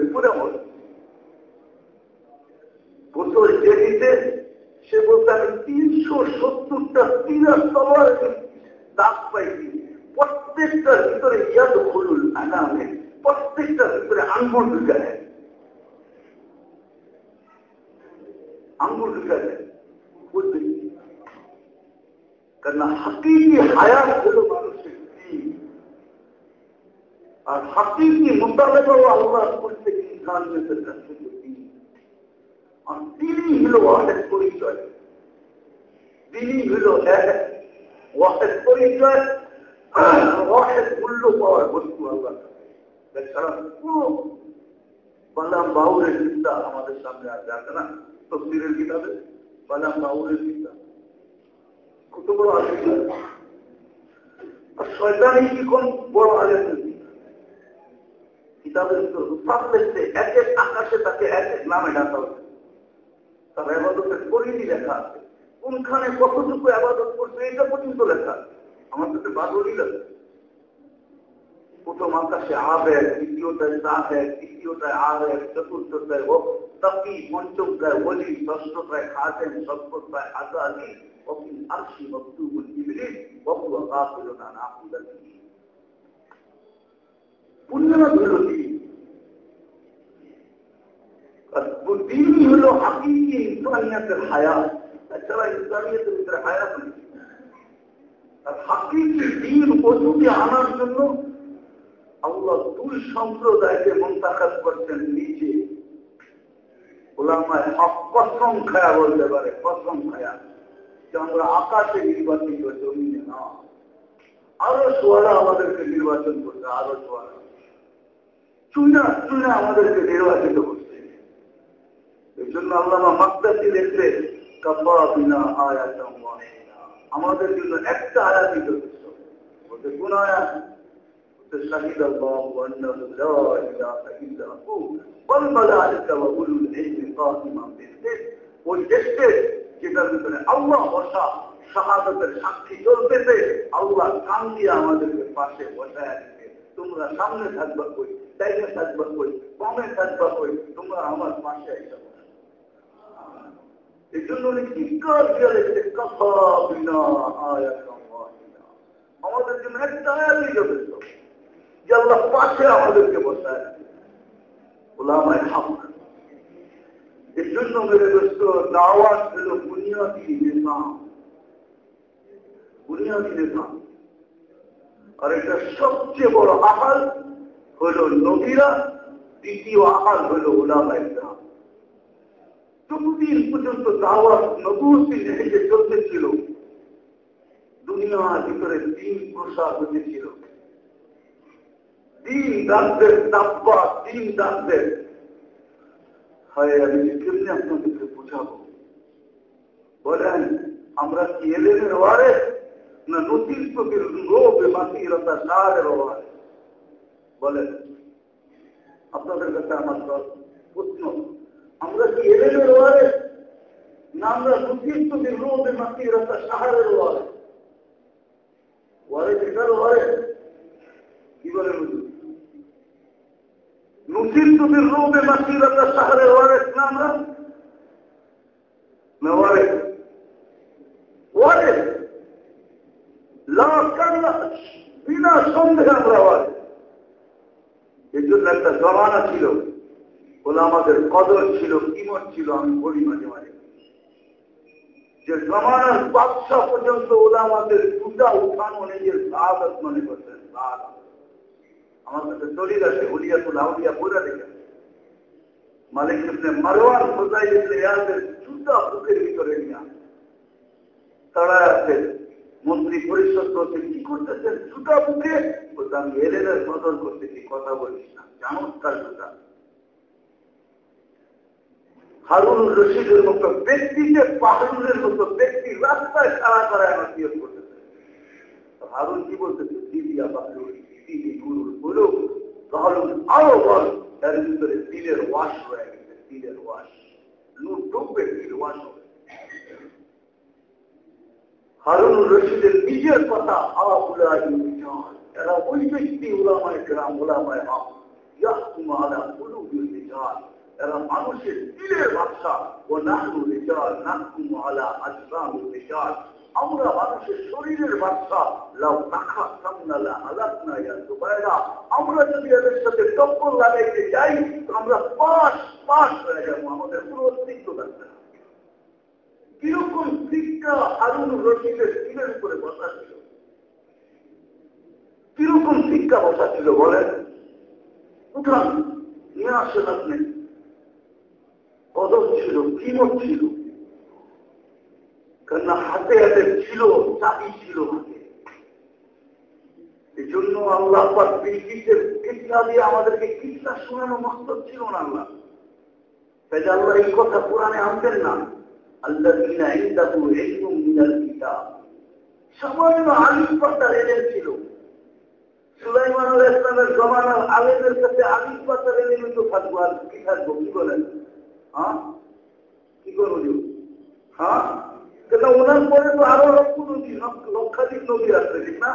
যে দিতে সে বলতে তিনশো সত্তরটা তিরার তলার দাগ পাইছি। প্রত্যেকটার ভিতরে ইয়াদ প্রত্যেকটার ভিতরে মানুষের আর হাকিকি কাছে আর তিনি হল ওয়াহেদ পরিচয়। তিনি হল ওয়াহেদ পরিচয় ওয়াহেদ মূল্য পাওয়ার বস্তু বালাম বাউরের চিন্তা আমাদের সামনে না কিতাবে বালাম বাউরের চিন্তা কত বড় আলিম আর শয়তানি কি কোন বড় আলিম কিতাবের লিখতে এক এক আকাশে তাকে এক এক নামে ডাকা হচ্ছে। তার আবাদতের পরিধি লেখা আছে। কোনখানে কতটুকু আবাদত করছে এটা পর্যন্ত লেখা আমার কাছে বাদলিল আছে। প্রথম আকাশে আবেগ দ্বিতীয়টায় তাহেক তৃতীয়টায় আবেগ চতুর্থটায় তাকি পঞ্চমটায় বলি ষষ্ঠটায় খাতেন সপ্তমটায় আজাদি অকিল আরশি মকতুবুল ইবলিস ওয়াহুয়া কাফিরুন আন আকিদাতিহি পুণ্যনা ধরো তিনি। হল হায়াত। ইসলামিয়াতের ভিতরে হায়াত আনার জন্য আল্লাহ দুই সম্প্রদায়কে মন্তাকাত করছেন নিচে ওলামায় খায়া বলতে পারে খায়া। যে আমরা আকাশে নির্বাচিত, জমিনে না। আরও সোয়ারা আমাদেরকে নির্বাচন করছে আরও সোয়ারা। চুনা চুনা আমাদেরকে নির্বাচিত করছে এই জন্য আল্লামা মাক্তাসি লিখলে কাপা বিনা আয়াতম আমাদের জন্য একটা আয়াতই যথেষ্ট বলতে কোন আয়াত شهد الله أنه لا إله إلا هو والملائكة وأولو العلم قائما بالقسط ওই দেশে যেটার ভিতরে আল্লাহ বসা শাহাদতের সাক্ষী চলতেছে আল্লাহ কান দিয়ে আমাদেরকে পাশে বসায় দিতে তোমরা সামনে থাকবা কই ডাইনে থাকবা কই কমে থাকবা কই তোমরা আমার পাশে এসে এই উনি চিৎকার দিয়ে কথা বিনা আমাদের জন্য একটা যথেষ্ট যে আল্লাহ পাশে আমাদেরকে বসায় ওলামায় হাম এর জন্য মেরে দোস্ত, দাওয়াত হল বুনিয়াদি নিজাম বুনিয়াদি নিজাম। আর এটা সবচেয়ে বড় আহাল হল নবীরা, দ্বিতীয় আহাল হল ওলামায় গ্রাম যতদিন পর্যন্ত দাওয়াত নবুতি নেহে চলতেছিল। দুনিয়ার ভিতরে তিন প্রসার হতেছিল তিন দাসদের তাব্বা তিন দাসদের হয় আমি কেমনি আপনাদেরকে বুঝাবো? বলেন, আমরা কি এলেনের ওয়ারে না নদীর চোখের লোভে মাতিরতা সারের ওয়ারে? বলেন, আপনাদের কাছে আমার প্রশ্ন। আমরা কি এলেনের ওয়ারে না আমরা নদীর চোখের লোভে মাতিরতা সাহারের ওয়ারে ওয়ারে যেটার ওয়ারে কি বলে বুঝুন نصرت بالروم مسيرة شهر وارث نامرا ما وارث وارث لا كان বিনা সন্দেহে আমরা ওয়ারিস এর জন্য একটা জমানা ছিল বলে আমাদের কদর ছিল কিমত ছিল, আমি বলি মাঝে মাঝে। যে জমানার বাদশাহ পর্যন্ত ওলা আমাদের দুটা উঠানো নিজের সাহায্য মনে করতেন আমার কাছে দলিল আছে হুলিয়াতুল আউলিয়া বোঝা দেখে মালিক ইবনে মারওয়ান হোসাইল ইবনে জুতা বুকের ভিতরে নিয়ে তারা আছে, মন্ত্রী পরিষদ করতে কি করতেছেন জুতা বুকে। বলতে আমি এলেনের কদর করতেছি কথা বলিস না, জানো তার জুতা হারুন রশিদের মতো ব্যক্তিকে পাহাড়ুনের মতো ব্যক্তি রাস্তায় খাড়া করায় আমার বিয়োগ করতেছে হারুন কি বলতেছে দিদিয়া পাহাড়ুন ফিহি নুরুল কুলুব তাহলুল আরও বল এর ভিতরে দিলের ওয়াশ রয়ে গেছে দিলের ওয়াশ। নূর ঢুকবে দিল ওয়াশ হবে। হারুন রশিদের নিজের কথা আউলাই এরা ওই ব্যক্তি, ওলামায় গ্রাম ওলামায় হক। ইয়াহকুম আলা কুলুবিল রিজাল এরা মানুষের দিলের বাদশা। ও নাহনু রিজাল নাহকুম আলা আজরামিল রিজাল। আমরা মানুষের শরীরের বাচ্চা লাউ টাকা সামনালা আলাপনা ইয়া সুবাইরা আমরা যদি এদের সাথে টক্কর লাগাইতে যাই আমরা পাশ পাশ হয়ে যাব। আমাদের কোনো অস্তিত্ব থাকবে না। কীরকম শিক্ষা হারুন রশিদের দিনের উপরে বসা ছিল? কীরকম শিক্ষা বসা ছিল বলেন? উঠান, নিয়ে আসেন আপনি। কদর ছিল, কিমত ছিল? কেননা হাতে হাতে ছিল, চাবি ছিল এই জন্য আল্লাহ বিলকিসের কিসা দিয়ে আমাদেরকে কিসা শোনানো মস্তব ছিল না আল্লাহ। তাই আল্লাহ এই কথা কোরআনে আনতেন না। আল্লাহ সামান্য আলিম পাতার এলেন ছিল। সুলাইমান আল ইসলামের জমানার আলেমের কাছে আলিম পাতার এলেন তো থাকব আর কি থাকব, কি বলেন? হ্যাঁ? কি করব হ্যাঁ? কিন্তু ওনার পরে তো আরও লক্ষ নদী লক্ষাধিক নদী আসবে ঠিক না?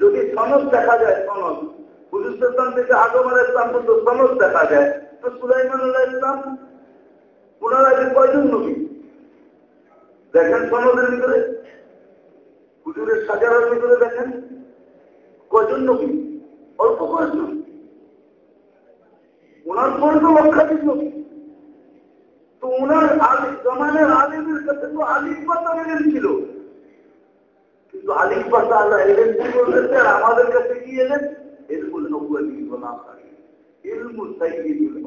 যদি সনদ দেখা যায়, সনদ। হুজুস্তান থেকে আগম আল ইসলাম পর্যন্ত সনদ দেখা যায়। তো সুলাইমান আল্লাহ ইসলাম ওনার আগে কয়জন নবী? দেখেন সনদের ভিতরে? হুজুরের সাজারের ভিতরে দেখেন? কয়জন নবী? অল্প কয়েকজন। ওনার পরে তো লক্ষাধিক নবী। তো ওনার জমানের আলিমের কাছে তো আলিম পাতা এলেন ছিল কিন্তু আলিম পাতা আল্লাহ এলেন কি বলতেছে আর আমাদের কাছে কি এলেন? বলা সাইদুল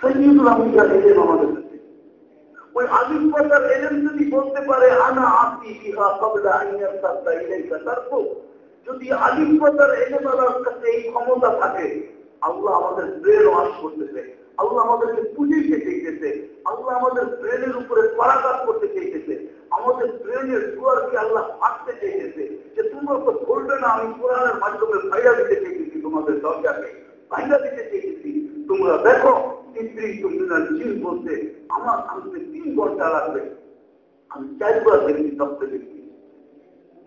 সৈয়দুল আমিয়া এলেন আমাদের ওই আলিম পাতার এলেন যদি বলতে পারে, আনা যদি কাছে এই ক্ষমতা থাকে, আল্লাহ আমাদের ব্রেন ওয়াশ করতেছে আল্লাহ আমাদেরকে পুজিতে চাইতেছে আল্লাহ আমাদের ব্রেনের উপরে পরাঘাত করতে চাইতেছে। আমাদের ব্রেনের দুয়ারকে আল্লাহ ফাটতে চাইতেছে। যে তোমরা তো বলবে না, আমি কোরআনের মাধ্যমে ভাইরা দিতে চাইতেছি, তোমাদের দরজাকে ভাইরা দিতে চাইতেছি। তোমরা দেখো জিন বলতে আমার আনতে তিন ঘণ্টা লাগবে। আমি চাইবার দেখি তপ্ত দেখি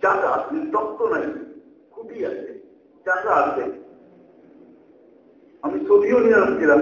জায়গা আছে, তপ্ত নাই খুবই আছে জায়গা আছে। আমি ছবিও নিয়ে আসছিলাম।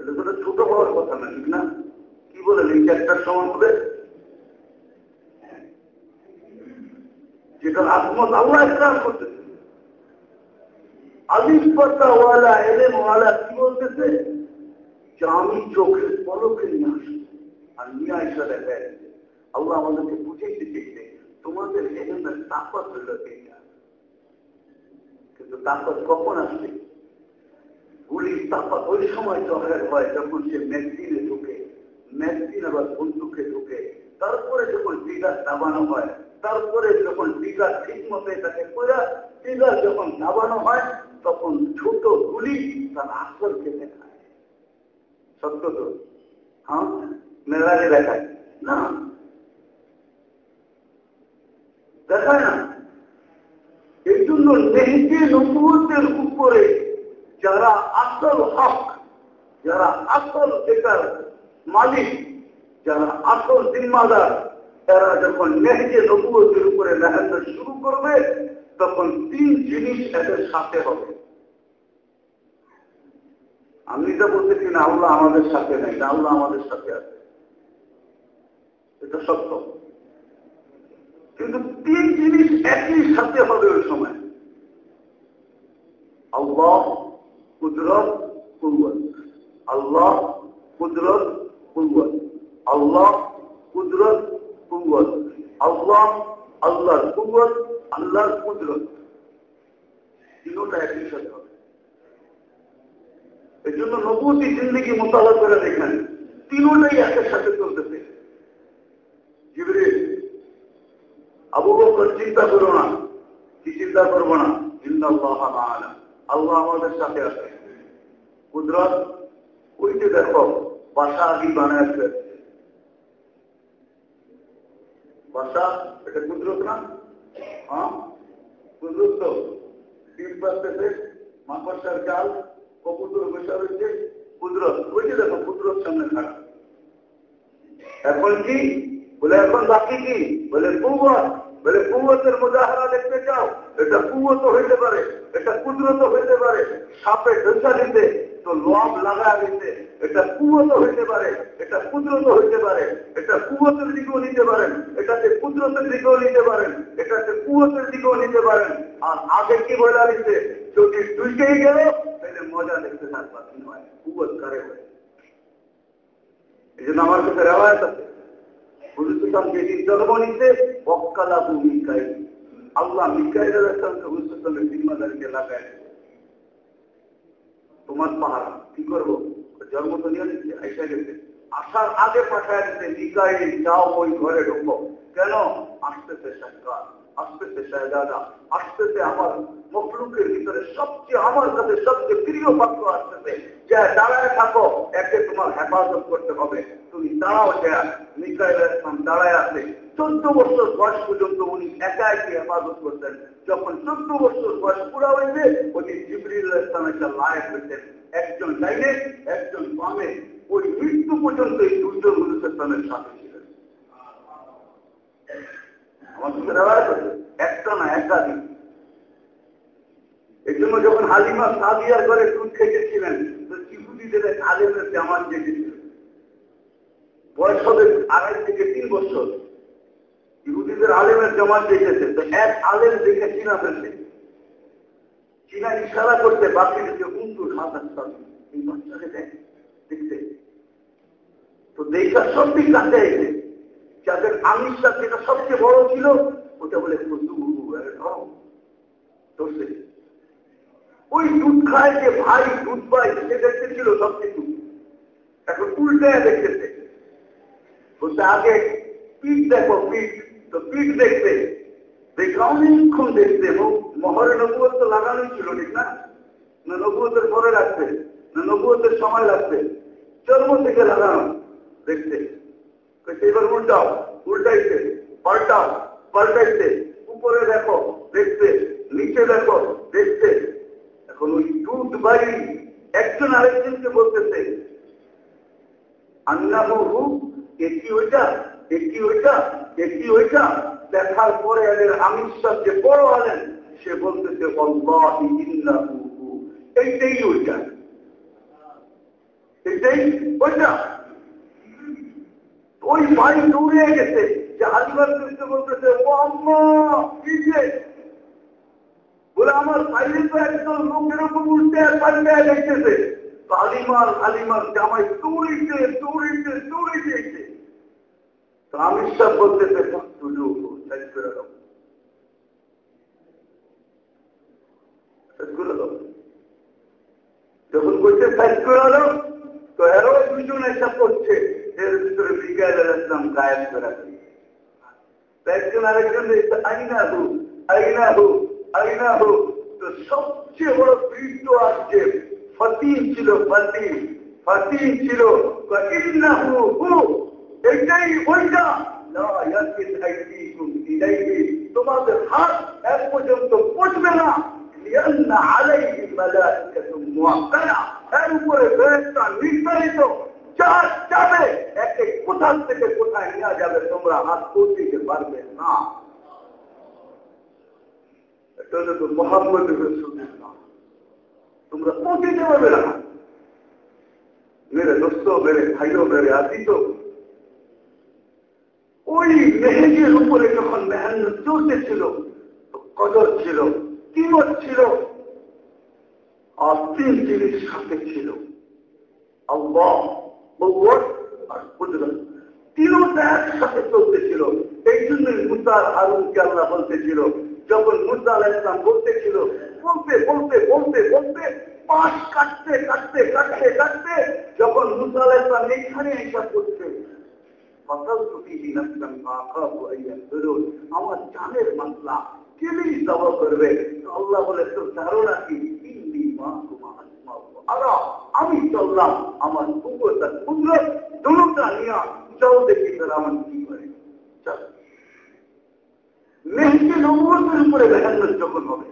এটা তো ছোট কথা না, ঠিক না? কি বলেন এই চারটার সমান হবে? আল্লাহ ইসলাম করতেছে এলেমওয়ালা কি বলতেছে? যে আমি চোখের পলকে নিয়ে আসি, আর নিয়ে আসা দেখা আল্লাহ আমাদেরকে বুঝাইতে চেয়েছে তোমাদের এলেমের তাপত হইল এইটা। কিন্তু তাপত কখন আসবে? গুলির তাপত ওই সময় জহের হয় যখন সে ম্যাগজিনে ঢুকে ম্যাগজিন আবার বন্দুকে ঢুকে, তারপরে যখন টিগার দাবানো হয়, তারপরে যখন টিগার ঠিক মতো এটাকে করে টিগার যখন দাবানো হয়, তখন ছোট গুলি তার আসরকে দেখায়। সত্য তো? হ্যাঁ? মেলাকে দেখায়। না। দেখায় না। এই জন্য নেহকে নবুতের উপরে যারা আসল হক, যারা আসল এটার মালিক, যারা আসল জিম্মাদার, তারা যখন নেহকে নবুতের উপরে মেহান্ন শুরু করবে, তখন তিন জিনিস এদের সাথে হবে। আমি এটা বলতেছি না, আল্লাহ আমাদের সাথে নেই, না আল্লাহ আমাদের সাথে আছে। এটা সত্য। কিন্তু তিন জিনিস একই সাথে হবে ওই সময়। আল্লাহ কুদরত কুয়াত আল্লাহ কুদরত কুয়াত আল্লাহ কুদরত কুয়াত আল্লাহ আল্লাহর কুয়াত আল্লাহর কুদরত। তিনোটা একই সাথে হবে। এই জন্য নবতী জিন্দিগি মোতালা করে দেখেন। তিনোটাই একের সাথে চলতেছে। জিবরে আবু বকর চিন্তা করো না। কি চিন্তা করব না? আল্লাহ আমাদের সাথে আছে। কুদরত, ওই যে দেখো, বাসা আদি বানায় বাসা, এটা কুদরত না? হ্যাঁ? কুদরত তো। ডিম পাচ্ছে মাকড়সার জাল, কবুতর বসা রয়েছে, কুদরত। ওই যে দেখো, কুদরত সামনে খারাপ এখন কি? বলে, এখন বাকি কি? বলে কুবত বলে কুয়তের মুজাহারা দেখতে চাও? এটা কুয়ত হইতে পারে, এটা কুদরত হইতে পারে। সাপে ঢোসা দিতে তো লব লাগা দিতে। এটা কুয়ত হইতে পারে, এটা কুদরত হইতে পারে, এটা কুয়তের দিকেও নিতে পারেন, এটাতে কুদরতের দিকেও নিতে পারেন, এটাতে কুয়তের দিকেও নিতে পারেন। আর আগে কি বলে দিতে যদি দুইটাই গেল তাহলে মজা দেখতে থাকবা কি হয় কুয়ত কারে হয় এই জন্য আমার কাছে রেওয়ায়ত আছে। হুজুরসাম যেদিন জন্ম নিতে বক্কালাবু মিকাই আল্লাহ মিকাইল আলাইসালামকে হুজুরসামের জিম্মাদারিকে লাগায় তোমার পাহারা কি করব? জন্ম তো নিয়ে নিচ্ছে, আইসা গেছে। আসার আগে পাঠায় দিতে মিকাই যাও, ওই ঘরে ঢুকো। কেন? আসতেছে সরকার আসতেছে শাহজাদা আসতেছে আমার মখলুকের ভিতরে সবচেয়ে, আমার কাছে সবচেয়ে প্রিয় পাত্র আসতেছে। যে দাঁড়ায় থাকো, একে তোমার হেফাজত করতে হবে। তুমি দাঁড়াও, যা। ইসলাম দাঁড়ায় আছে। চোদ্দ বছর বয়স পর্যন্ত উনি একা একই হেফাজত করতেন। যখন চোদ্দ বছর বয়স পুরা হয়েছে উনি জিবরিল ইসলাম একটা লায়ক হয়েছেন একজন ডাইনে একজন বামে। ওই মৃত্যু পর্যন্ত এই দুজন হুজুর ইসলামের সাথে ছিলেন। একটা না একাধিক এই জন্য যখন হালিমা সাদিয়ার ঘরে দুধ খেটেছিলেন তো চিহুদিদের এক আলেমের জামান বয়স হবে আড়াই থেকে তিন বছর। ইহুদিদের আলেমের জমাত দেখেছে। তো এক আলেম দেখে চিনা ফেলছে। চীনা ইশারা করতে বাকি দিকে উন্টু হাত এই বাচ্চাকে দেখ, দেখতে। তো দেখা সবই কাছে এসে যাদের আমিষটা যেটা সবচেয়ে বড় ছিল, ওটা বলে ধরছে। ওই দুধ খায় যে ভাই, দুধ পাই সে দেখতেছিল সব কিছু এখন উল্টায় দেখতেছে। বলতে আগে পিঠ দেখো, পিঠ। তো পিঠ দেখতে। দেখে অনেকক্ষণ দেখতে মহরে নবুয় তো লাগানোই ছিল, ঠিক না? নবুয়তের পরে লাগছে না নবুয়তের সময় লাগছে জন্ম থেকে লাগানো দেখতে। এবার উল্টাও, উল্টাইছে, পাল্টাও, পাল্টাইছে, উপরে দেখো, দেখতে, নিচে দেখো, দেখতে। এখন ওই দুধ বাড়ি একজন আরেকজনকে বলতেছে আন্না আন্নাহু একই ওইটা একই ওইটা একই ওইটা দেখার পরে এদের আমির যে বড় আলেন সে বলতেছে এইটাই ওইটা। এইটাই ওইটা। ওই গেছে, যে করতে বলতেছে কি বলে, আমার তো পাল্টে দেখতেছে হালিমার হালিমার জামাই দৌড়িতে দৌড়িতে দৌড়িতে তো আমি সব বলতেছে যখন বলছে তো এরও দুজন একটা করছে এর ভিতরে বিজ্ঞান ইসলাম গায়েব করে একজন আরেকজন আইনা হু আইনা হু আইনা হু। তো সবচেয়ে বড় বৃদ্ধ আসছে ফতিম ছিল ফতিম ফতিম ছিল ইন্নাহু হু। এটাই ওইটা তোমাদের হাত এক পর্যন্ত পচবে না এর উপরে নির্ধারিত যা যাবে একে কোথার থেকে কোথায় নেওয়া যাবে তোমরা হাত পৌঁছিতে পারবে না এটা হলো তো মোহাম্মদ তোমরা পৌঁছিতে পারবে না মেরে দোস্ত মেরে ভাইও মেরে আদিত ওই মেহেজের উপরে যখন মেহান্ন চলতেছিল কদর ছিল কিমত ছিল তিন জিনিস সাথে ছিল। বলতেছিল, যখন আলাহ ইসলাম বলতেছিল, বলতে বলতে বলতে বলতে, পাশ কাটতে কাটতে কাটতে কাটতে, যখন এইখানে এইসব করছে আমার জানের মাসলা কেলেই দাবা করবে আল্লাহ বলে তোর ধারণা কি আমি চললাম আমার কুকুরটা কুদরত দুটা নিয়ে চল দেখি তোর আমার কি করে চল মেহকে নবতের উপরে বেহান্ন যখন হবে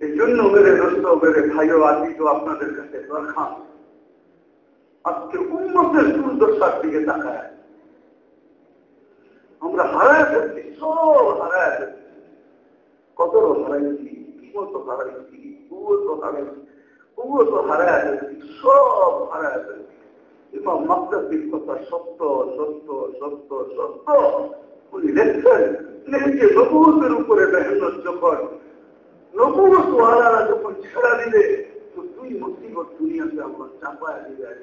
এই জন্য মেরে দোস্ত মেরে ভাইও আদি তো আপনাদের কাছে দরকার আজকে উন্মতের দুর্দশার দিকে তাকায়। আমরা হারায় ফেলছি সব হারায় ফেলছি কত হারাইছি কিমতো হারাইছি কুয়ো তো হারাইছি কুয়ো তো হারায় ফেলছি সব হারায় ফেলছি ইমাম মাকদাসির কথা সত্য সত্য সত্য সত্য। উনি লেখছেন নিজে নবুতের উপরে মেহনত যখন নবুত ওয়ালারা যখন ছেড়া দিলে তো দুই মুসিবত দুনিয়াতে আল্লাহ চাপায় উপরে এক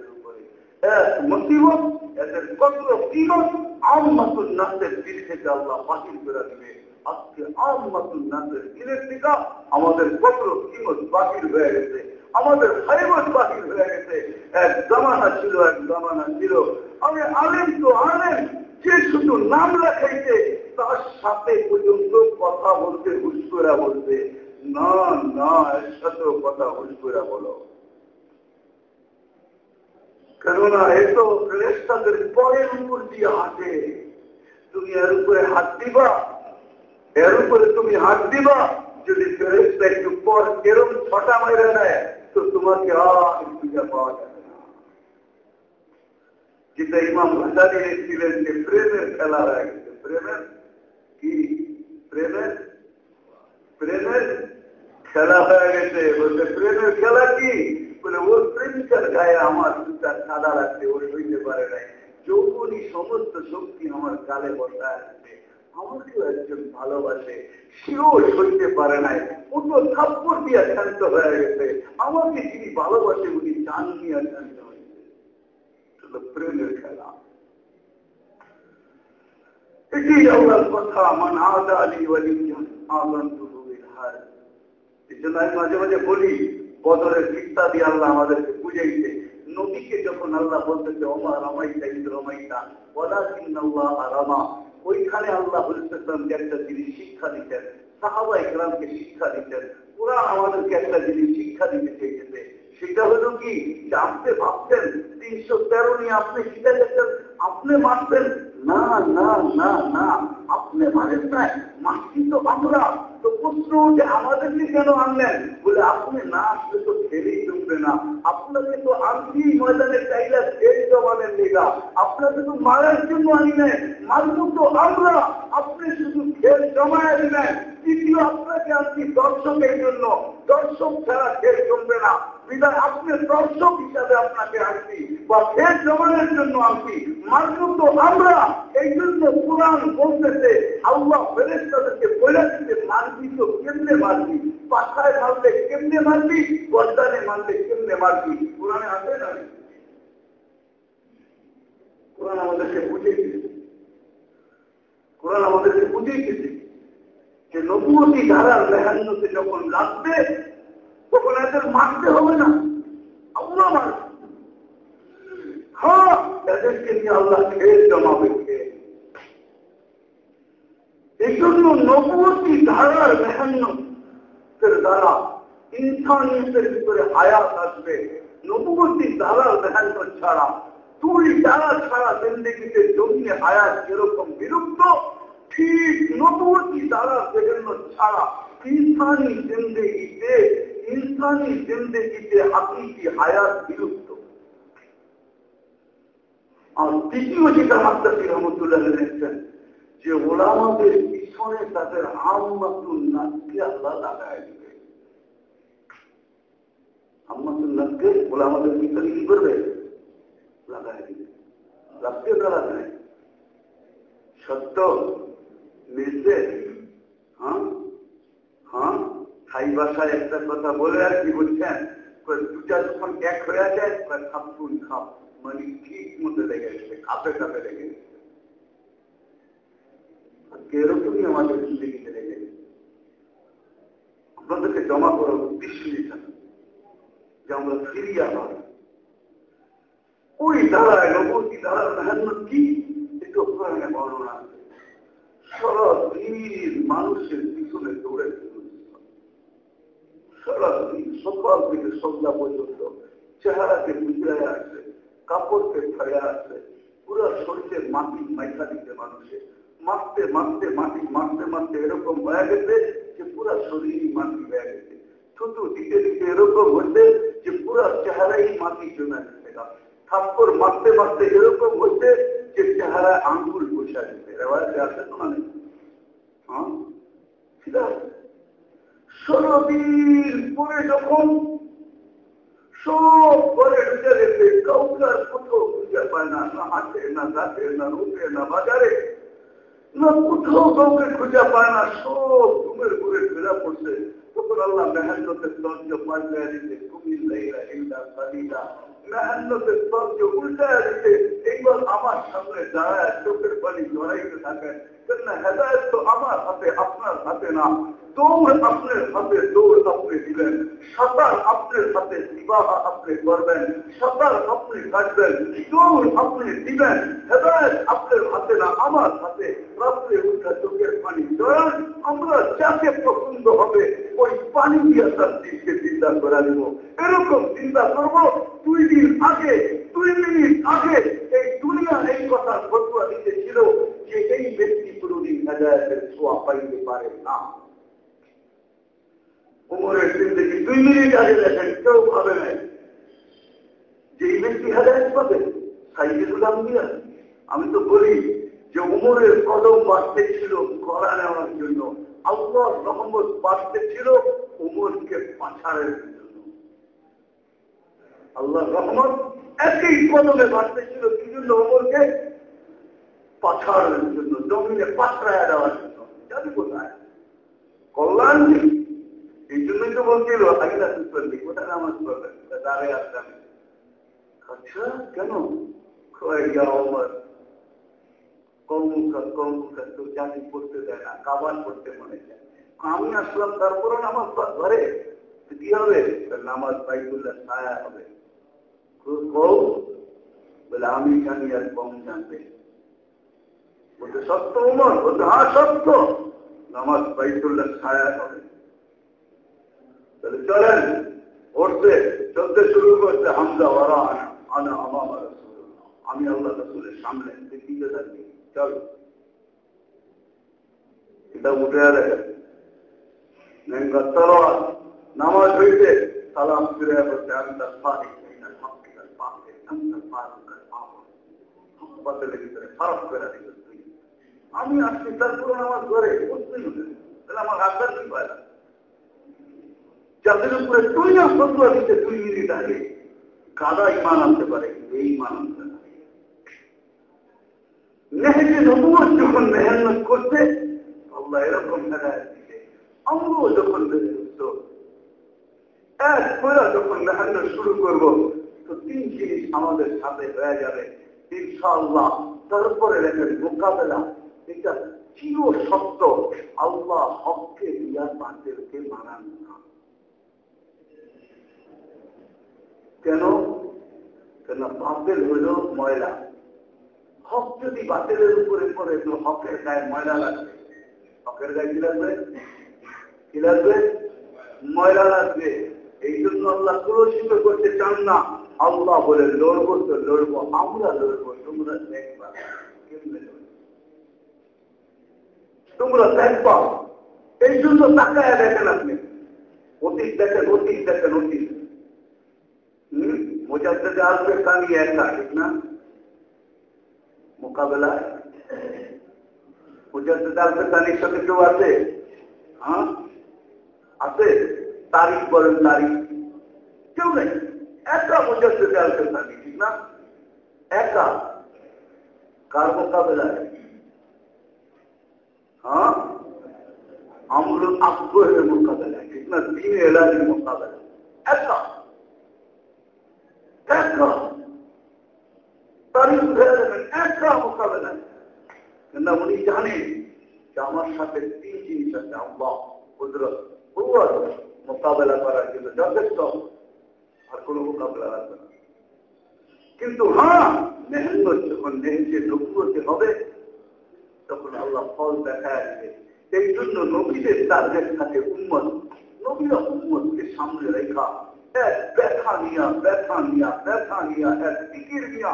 আমাদের কত হয়ে গেছে। আমাদের হয়ে গেছে। এক জামানা ছিল, এক জামানা ছিল। আমি আলেম তো আলেম, যে শুধু নাম লেখাইতে তার সাথে পর্যন্ত কথা বলতে হুস করে বলতে না না, এর সাথেও কথা হুস করে বলো। কেননা এত ফেরেস্তাদের পরের উপর দিয়ে হাঁটে তুমি এর উপরে হাত দিবা, এর উপরে তুমি হাত দিবা। যদি ফেরেস্তা একটু পর এরম ছটা মেরে নেয় তো তোমাকে আর পূজা পাওয়া যাবে যেটা ইমাম ভাসানি ছিলেন যে, প্রেমের খেলা হয়ে গেছে। প্রেমের কি? প্রেমের? প্রেমের খেলা হয়ে গেছে। বলতে প্রেমের খেলা কি? বলে ওর প্রেমিকার গায়ে আমার দুটা সাদা লাগছে ওই হইতে পারে নাই। যৌবনী সমস্ত শক্তি আমার গালে বসা আছে, আমাকেও একজন ভালোবাসে, সেও সইতে পারে নাই। ও তো থাপ্পড় দিয়ে শান্ত হয়ে গেছে। আমাকে যিনি ভালোবাসে, উনি চান নিয়ে শান্ত হয়েছে প্রেমের খেলা। এটি আল্লাহর কথা, মান আদা আলী আনন্দ হার। এই জন্য আমি মাঝে মাঝে বলি বদরের চিন্তা দিয়ে আল্লাহ আমাদেরকে বুঝাইছে নদীকে যখন আল্লাহ বলতেছে অমা রমাইতা ঈদ রমাইতা বলা কিন আল্লাহ রামা ওইখানে আল্লাহ হরিসামকে একটা জিনিস শিক্ষা দিতেন। সাহাবা ইকরামকে শিক্ষা দিতেন। কোরআন আমাদেরকে একটা জিনিস শিক্ষা দিতে চেয়েছে। সেটা হলো কি? যে আপনি ভাবছেন, তিনশো তেরো নিয়ে আপনি শিখে গেছেন আপনি মারবেন না না না না। আপনি মারেন নাই মারছি তো আমরা তো প্রশ্ন যে আমাদেরকে কেন আনলেন? বলে আপনি না আসলে তো ফেলেই জমবে না। আপনাকে তো আনছি ময়দানে চাইলা ফেল জমানের লেগা। আপনাকে তো মারার জন্য আনি নাই মারবো তো আমরা। আপনি শুধু খেল জমায় দিলেন। তৃতীয় আপনাকে আনছি দর্শকের জন্য। দর্শক ছাড়া খেল জমবে না। বিদায় আপনি দর্শক হিসাবে আপনাকে আনছি বা ফের জমানের জন্য আনছি। মারবো তো আমরা। এই জন্য কোরআন বলতেছে আল্লাহ ফেরেস তাদেরকে বলে দিতে মারবি তো কেমনে মারবি? পাখায় মারলে কেমনে মারবি? গর্দানে মারলে কেমনে মারবি? কোরআনে আসে না কোরআন আমাদেরকে বুঝে গেছে কোরআন আমাদেরকে বুঝে গেছে যে নবুয়তি ধারার রেহান্নতে যখন লাগবে, তখন এদের মারতে হবে না। আল্লাহ মারবে। হ্যাঁ এদেরকে নিয়ে আল্লাহ খেয়ে জমাবে। খেয়ে এই জন্য নবতী ধারার মেহান্নের দ্বারা ইনসানিয়তের ভিতরে আয়াত আসবে। নবতী ধারার মেহান্ন ছাড়া, দুই দ্বারা ছাড়া জিন্দগিতে জমিয়ে আয়াত যেরকম বিরুদ্ধ ঠিক নবতী দ্বারা মেহান্ন ছাড়া ইনসানি জিন্দগিতে ইনসানি জিন্দগিতে হাকিকি হায়াত বিরুদ্ধ আর দ্বিতীয় যেটা মাত্রাসী রহমতুল্লাহ লিখছেন যে ওলামাদের পিছনে তাদের আম্মাতুল নাথকে আল্লাহ লাগায় দিবে। আম্মাতুল নাথকে ওলামাদের পিছনে কি করবে? লাগায় দিবে। লাগছে না লাগায় সত্য মিলছে হ্যাঁ? হ্যাঁ? থাই ভাষায় একটা কথা বলে আর কি বলছেন দুটা যখন এক হয়ে যায় খাপুন খাপ মানে ঠিক মধ্যে লেগে গেছে, খাপে খাপে লেগে গেছে। এরকমই আমাদের জিন্দগিতে লেগে আপনাদেরকে জমা করার উদ্দেশ্য যে আমরা ফিরিয়ে আবার ওই ধারায় নবতী ধারার মেহান্ন কি? একটু কোরআনে বর্ণনা আছে। সারাদিন মানুষের পিছনে দৌড়ে সকাল থেকে সন্ধ্যা পর্যন্ত চেহারাকে বুঝায় আসছে, কাপড়কে ছায়া আসছে, পুরো শরীরে মাটি মাইখা দিতে মানুষের। মারতে মারতে মাটি মারতে মারতে এরকম হয়ে গেছে যে পুরা শরীরই মাটি হয়ে গেছে। থুতু দিতে দিতে এরকম হচ্ছে যে পুরা চেহারাই মাটি জমে গেছে। থাপ্পর মারতে মারতে এরকম হচ্ছে যে চেহারায় আঙ্গুল বসা গেছে। রেওয়াজে আছে তো মানে? হ্যাঁ? পরে যখন সব ঘরে ঢুকে গেছে, কাউকে আর কোথাও খুঁজে পায় না হাটে, না ঘাটে, না রূপে না বাজারে। না, কোথাও খুঁজে পায় না, সব ঘুমের ঘুরে ফেরা পড়ছে। তখন আল্লাহ মেহান্নতের তর্জ পাল্টায় দিতে কুমিল্লা ইল্লা দরজা উল্টায় দিতে এইবার আমার সামনে দাঁড়ায়, চোখের পানি জড়াইতে থাকেন কেন হেদায়ত তো আমার হাতে, আপনার হাতে না। দৌড় আপনার হাতে দৌড় আপনি দিবেন। সাঁতার আপনার হাতে বিবাহ আপনি করবেন। সাঁতার আপনি কাটবেন। দৌড় আপনি দিবেন। হেদায়ত আপনার হাতে না, আমার হাতে। রাত্রে উঠা চোখের পানি জড়ান আমরা যাকে পছন্দ হবে, ওই পানি দিয়ে তার দিনকে চিন্তা করে দিব এরকম চিন্তা করব, দুই দিন আগে, দুই মিনিট আগে এই দুনিয়া এই কথা ফতুয়া দিতেছিল যে এই ব্যক্তি কোনদিন হেদায়তের ছোঁয়া পাইতে পারে না। উমরের জিন্দগি দুই মিনিট আগে দেখেন, কেউ ভাবে নাই। যে এই ব্যক্তি পাবে আমি তো বলি যে উমরের কদম বাড়তে ছিল করা নেওয়ার জন্য। আল্লাহ রহমত বাড়তে ছিল উমরকে পাছাড়ের জন্য। আল্লাহ রহমত একই কদমে বাড়তে ছিল কি জন্য উমরকে? পাছাড়ের জন্য, জমিনে পাছড়ায় দেওয়ার জন্য। জানি কোথায়? কল্যাণ। এই জন্যই তো বলছিল আগিলা করবি কোথায় নামাজ পড়বেন দাঁড়িয়ে আসলাম আচ্ছা কেন? আমি আসলাম তারপরে নামাজ ঘরে? কি হবে? নামাজ বাইকুল্লাহ ছায়া হবে। কম? বলে, আমি জানি আর কম জানবে। বলতে সত্য উমর বলতে হ্যাঁ সত্য। নামাজ বাইকুল্লাহ ছায়া হবে। তাহলে চলেন উঠতে চলতে শুরু করতে হামজা ওরা আমি আল্লাহ রসুলের সামনে দিতে থাকি চল। এটা উঠে দেখেন নামাজ হইতে সালাম ফিরে বলতে আমি তার ফারিক আমি আসছি তারপর আমার ঘরে বুঝতেই তাহলে আমার আসার কি পায় যাদের উপরে তুই না ফতুয়া দিতে দুই মিনিট আগে, কাদা ইমান আনতে পারে, এই ইমান আনতে পারে। নবুয় যখন মেহনত করছে, আল্লাহ এরকম হেদায়ত দিতে আমরাও যখন বেড়ে এক করে যখন মেহনত শুরু করব, তো তিন জিনিস আমাদের সাথে হয়ে যাবে। ইনশাআল্লাহ, তারপরে লেখেন, মোকাবেলা। এটা চির সত্য আল্লাহ হককে দিয়া বাতিলকে মানান না কেন? কেন বাতিল হইল ময়লা? হক যদি বাতিলের উপরে পড়ে, তো হকের গায়ে ময়লা লাগবে। হকের গায়ে কি লাগবে? কি লাগবে? ময়লা লাগবে। এই জন্য আল্লাহ কুলসিত করতে চান না। আল্লাহ বলে, লড়বো তো লড়বো, আমরা লড়বো, তোমরা দেখবা তোমরা দেখবা। এই জন্য তাকায় দেখেন আপনি। অতীত দেখেন অতীত দেখেন, অতীত। হম মোজাদ্দে আসবে কানি একা ঠিক না মোকাবেলায় মুজাদ্দিদ আল ফেতানির সাথে কেউ আছে হ্যাঁ আছে তারিখ বলেন তারিখ কেউ নেই একা মুজাদ্দিদ আল ফেতানি ঠিক না একা কার মোকাবেলায় হ্যাঁ আমরুল আকবরের মোকাবেলায় ঠিক না দিন এলাহির মোকাবেলা একা উনি জানেন যে আমার সাথে তিন জিনিস আছে, আল্লাহ, কুদরত মোকাবেলা করার জন্য যথেষ্ট। আর কোনো মোকাবেলা রাখবে না। কিন্তু হ্যাঁ মেহনত যখন নেহেছে নবুয়তে হবে, তখন আল্লাহ ফল দেখা আসবে এই জন্য নবীদের টার্গেট থাকে উন্মত নবীরা উন্মতকে সামনে রেখা ব্যথা নিয়া ব্যথা এক টিকির নিয়া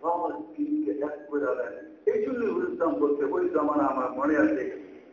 সবার দিনকে এক করে দেন এই জন্য হুজুরাম বলতে ওই জমানা আমার মনে আছে,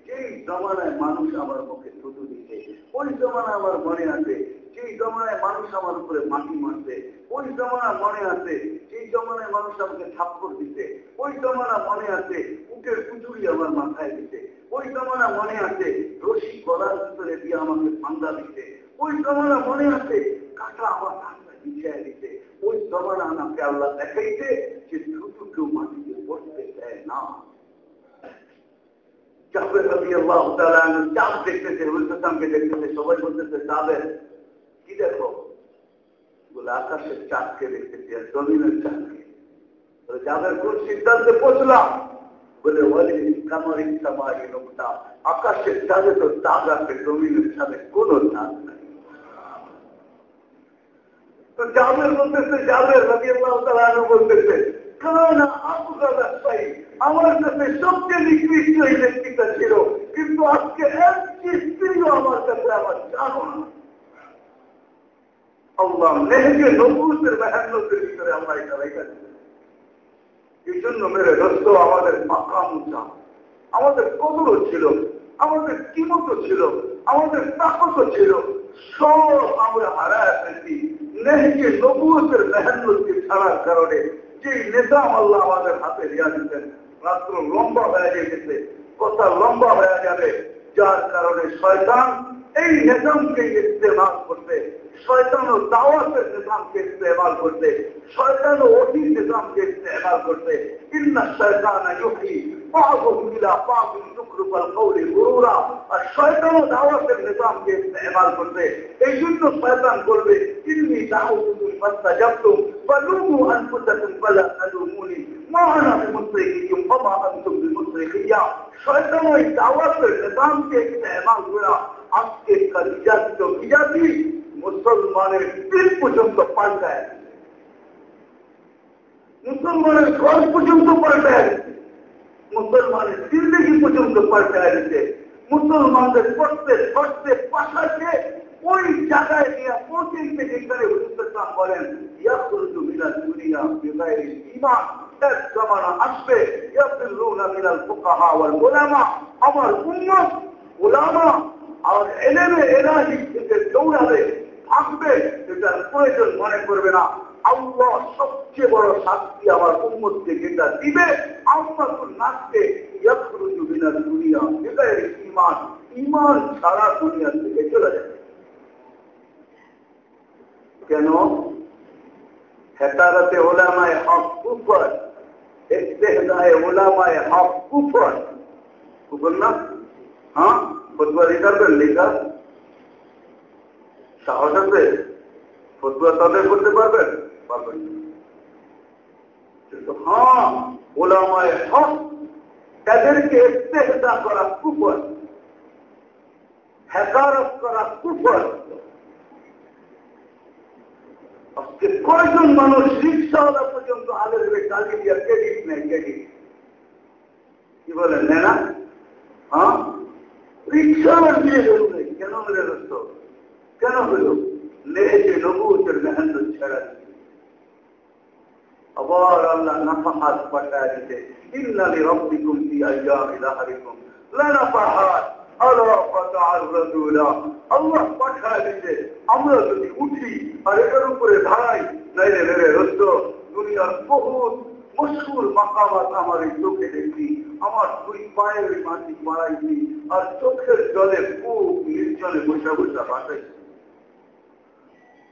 যেই জমানায় মানুষ আমার মুখে থুতু দিতে ওই জমানায় আমার মনে আছে, যেই জমানায় মানুষ আমার উপরে মাটি মারছে, ওই জমানা মনে আছে, যেই জমানায় মানুষ আমাকে থাপ্পড় দিতে ওই জমানা মনে আছে, উটের কুচুরি আমার মাথায় দিতে ওই জমানা মনে আছে, রশি গলার ভিতরে দিয়ে আমাকে ফান্দা দিতে ওই জমানা মনে আছে? কাটা আমার ঠান্ডা বিছিয়ে দিতে। ওই জমানা আমাকে আল্লাহ দেখাইতে যে থুতু কেউ মাটিতে পড়তে দেয় না। বলে, আকাশের চাঁদকে দেখতেছি আর জমিনের যাদের কোন সিদ্ধান্তে পৌঁছলাম? বলে বলে কামার ইচ্ছা লোকটা আকাশের চাঁদে তো চাঁদ জমিনের চাঁদে কোনো চাঁদ নাই। তো জাবের বলতেছে, জাবের রবি বলতেছে আমার কাছে সবচেয়ে নিকৃষ্ট এই ব্যক্তিটা ছিল, কিন্তু আজকে একটি স্ত্রীও আমার কাছে আমার জানো না। নবুতের মেহান্নতের ভিতরে আমরা এটা রেখেছি এই জন্য মেরে দোস্ত, আমাদের মাকাম উঠা আমাদের কদরও ছিল, আমাদের কিমত ছিল, আমাদের তাকত ছিল, সব আমরা হারায় ফেলছি। নেহকে নবুতের মেহান্নতকে ছাড়ার কারণে যে নেতা আল্লাহ আমাদের হাতে দিয়া দিতেন, রাত্র লম্বা হয়ে গেছে, কথা লম্বা হয়ে যাবে, যার কারণে শয়তান এই নিজামকে ইস্তেমাল করতে, শয়তান ও দাওয়াতের নিজামকে ইস্তেমাল করতে, শয়তান ও ওটি নিজামকে ইস্তেমাল করতে, ইন্না শয়তান ইউহি بعضهم الى بعض زخرف القول غرورا আর শয়তান ও দাওয়াতের নিজামকে ইস্তেমাল করতে এই জন্য শয়তান বলবে ইন্নি দাউতুকুম ফাস্তাজাবতুম ফালুমু আনফুসাকুম ফালা তালুমুনি মা আনা বিমুসরিকিকুম ওয়া মা আনতুম বিমুসরিকিয়া শয়তান ওই দাওয়াতের নিজামকে ইস্তেমাল করা আজকে বিজাতি বিজাতি মুসলমানের দিল পর্যন্ত পাল্টায় মুসলমানের ঘর পর্যন্ত পাল্টায় দিচ্ছে মুসলমানের জিন্দগি পর্যন্ত পাল্টায় দিচ্ছে মুসলমানদের পড়তে পড়তে পাশাকে ওই জায়গায় নিয়ে পৌঁছে যেখানে হুজুরাম বলেন আসবে। আমার উম্মত, উলামা আর এলেমে এলাহি থেকে দৌড়াবে, থাকবে এটার প্রয়োজন মনে করবে না। আল্লাহ সবচেয়ে বড় শাস্তি আমার উন্মতকে যেটা দিবে আল্লাহ নাচতে ইয়াকরুজু দুনিয়া, এটাই ইমান ইমান ছাড়া দুনিয়া থেকে চলে যাবে কেন? হেতারাতে ওলামায় হক কুফর। ইস্তেহদায় ওলামায় হক কুফর। কুফর না? হ্যাঁ? ফতুয়া লিখাবেন লেখা। সাহস আছে? ফতুয়া তাদের করতে পারবেন? পারবেন কিন্তু হ্যাঁ ওলামায় হক তাদেরকে ইস্তেহদা করা কুফর হেকারত করা আজকে কয়জন মানুষ রিক্সাওয়ালা পর্যন্ত আলের গালি দিয়া ক্রেডিট নেয় ক্রেডিট কি বলেন না? হ্যাঁ? রিক্সাওয়ালা দিয়ে গেল কেন মেরে দোস্ত কেন হল? নেহেছে নবুতের আবার আল্লাহ নাফাহাত পাঠায় দিতে ইন্নালি রব্বিকুম ফি আইয়ামি আমরা যদি উঠি আর এটার উপরে দুনিয়ার বহুত মশুর মাকামাত আমার এই চোখে দেখি আমার দুই পায়ের মাটি মারাইছি আর চোখের জলে খুব নির্জনে বসা বসা বাঁচাইছি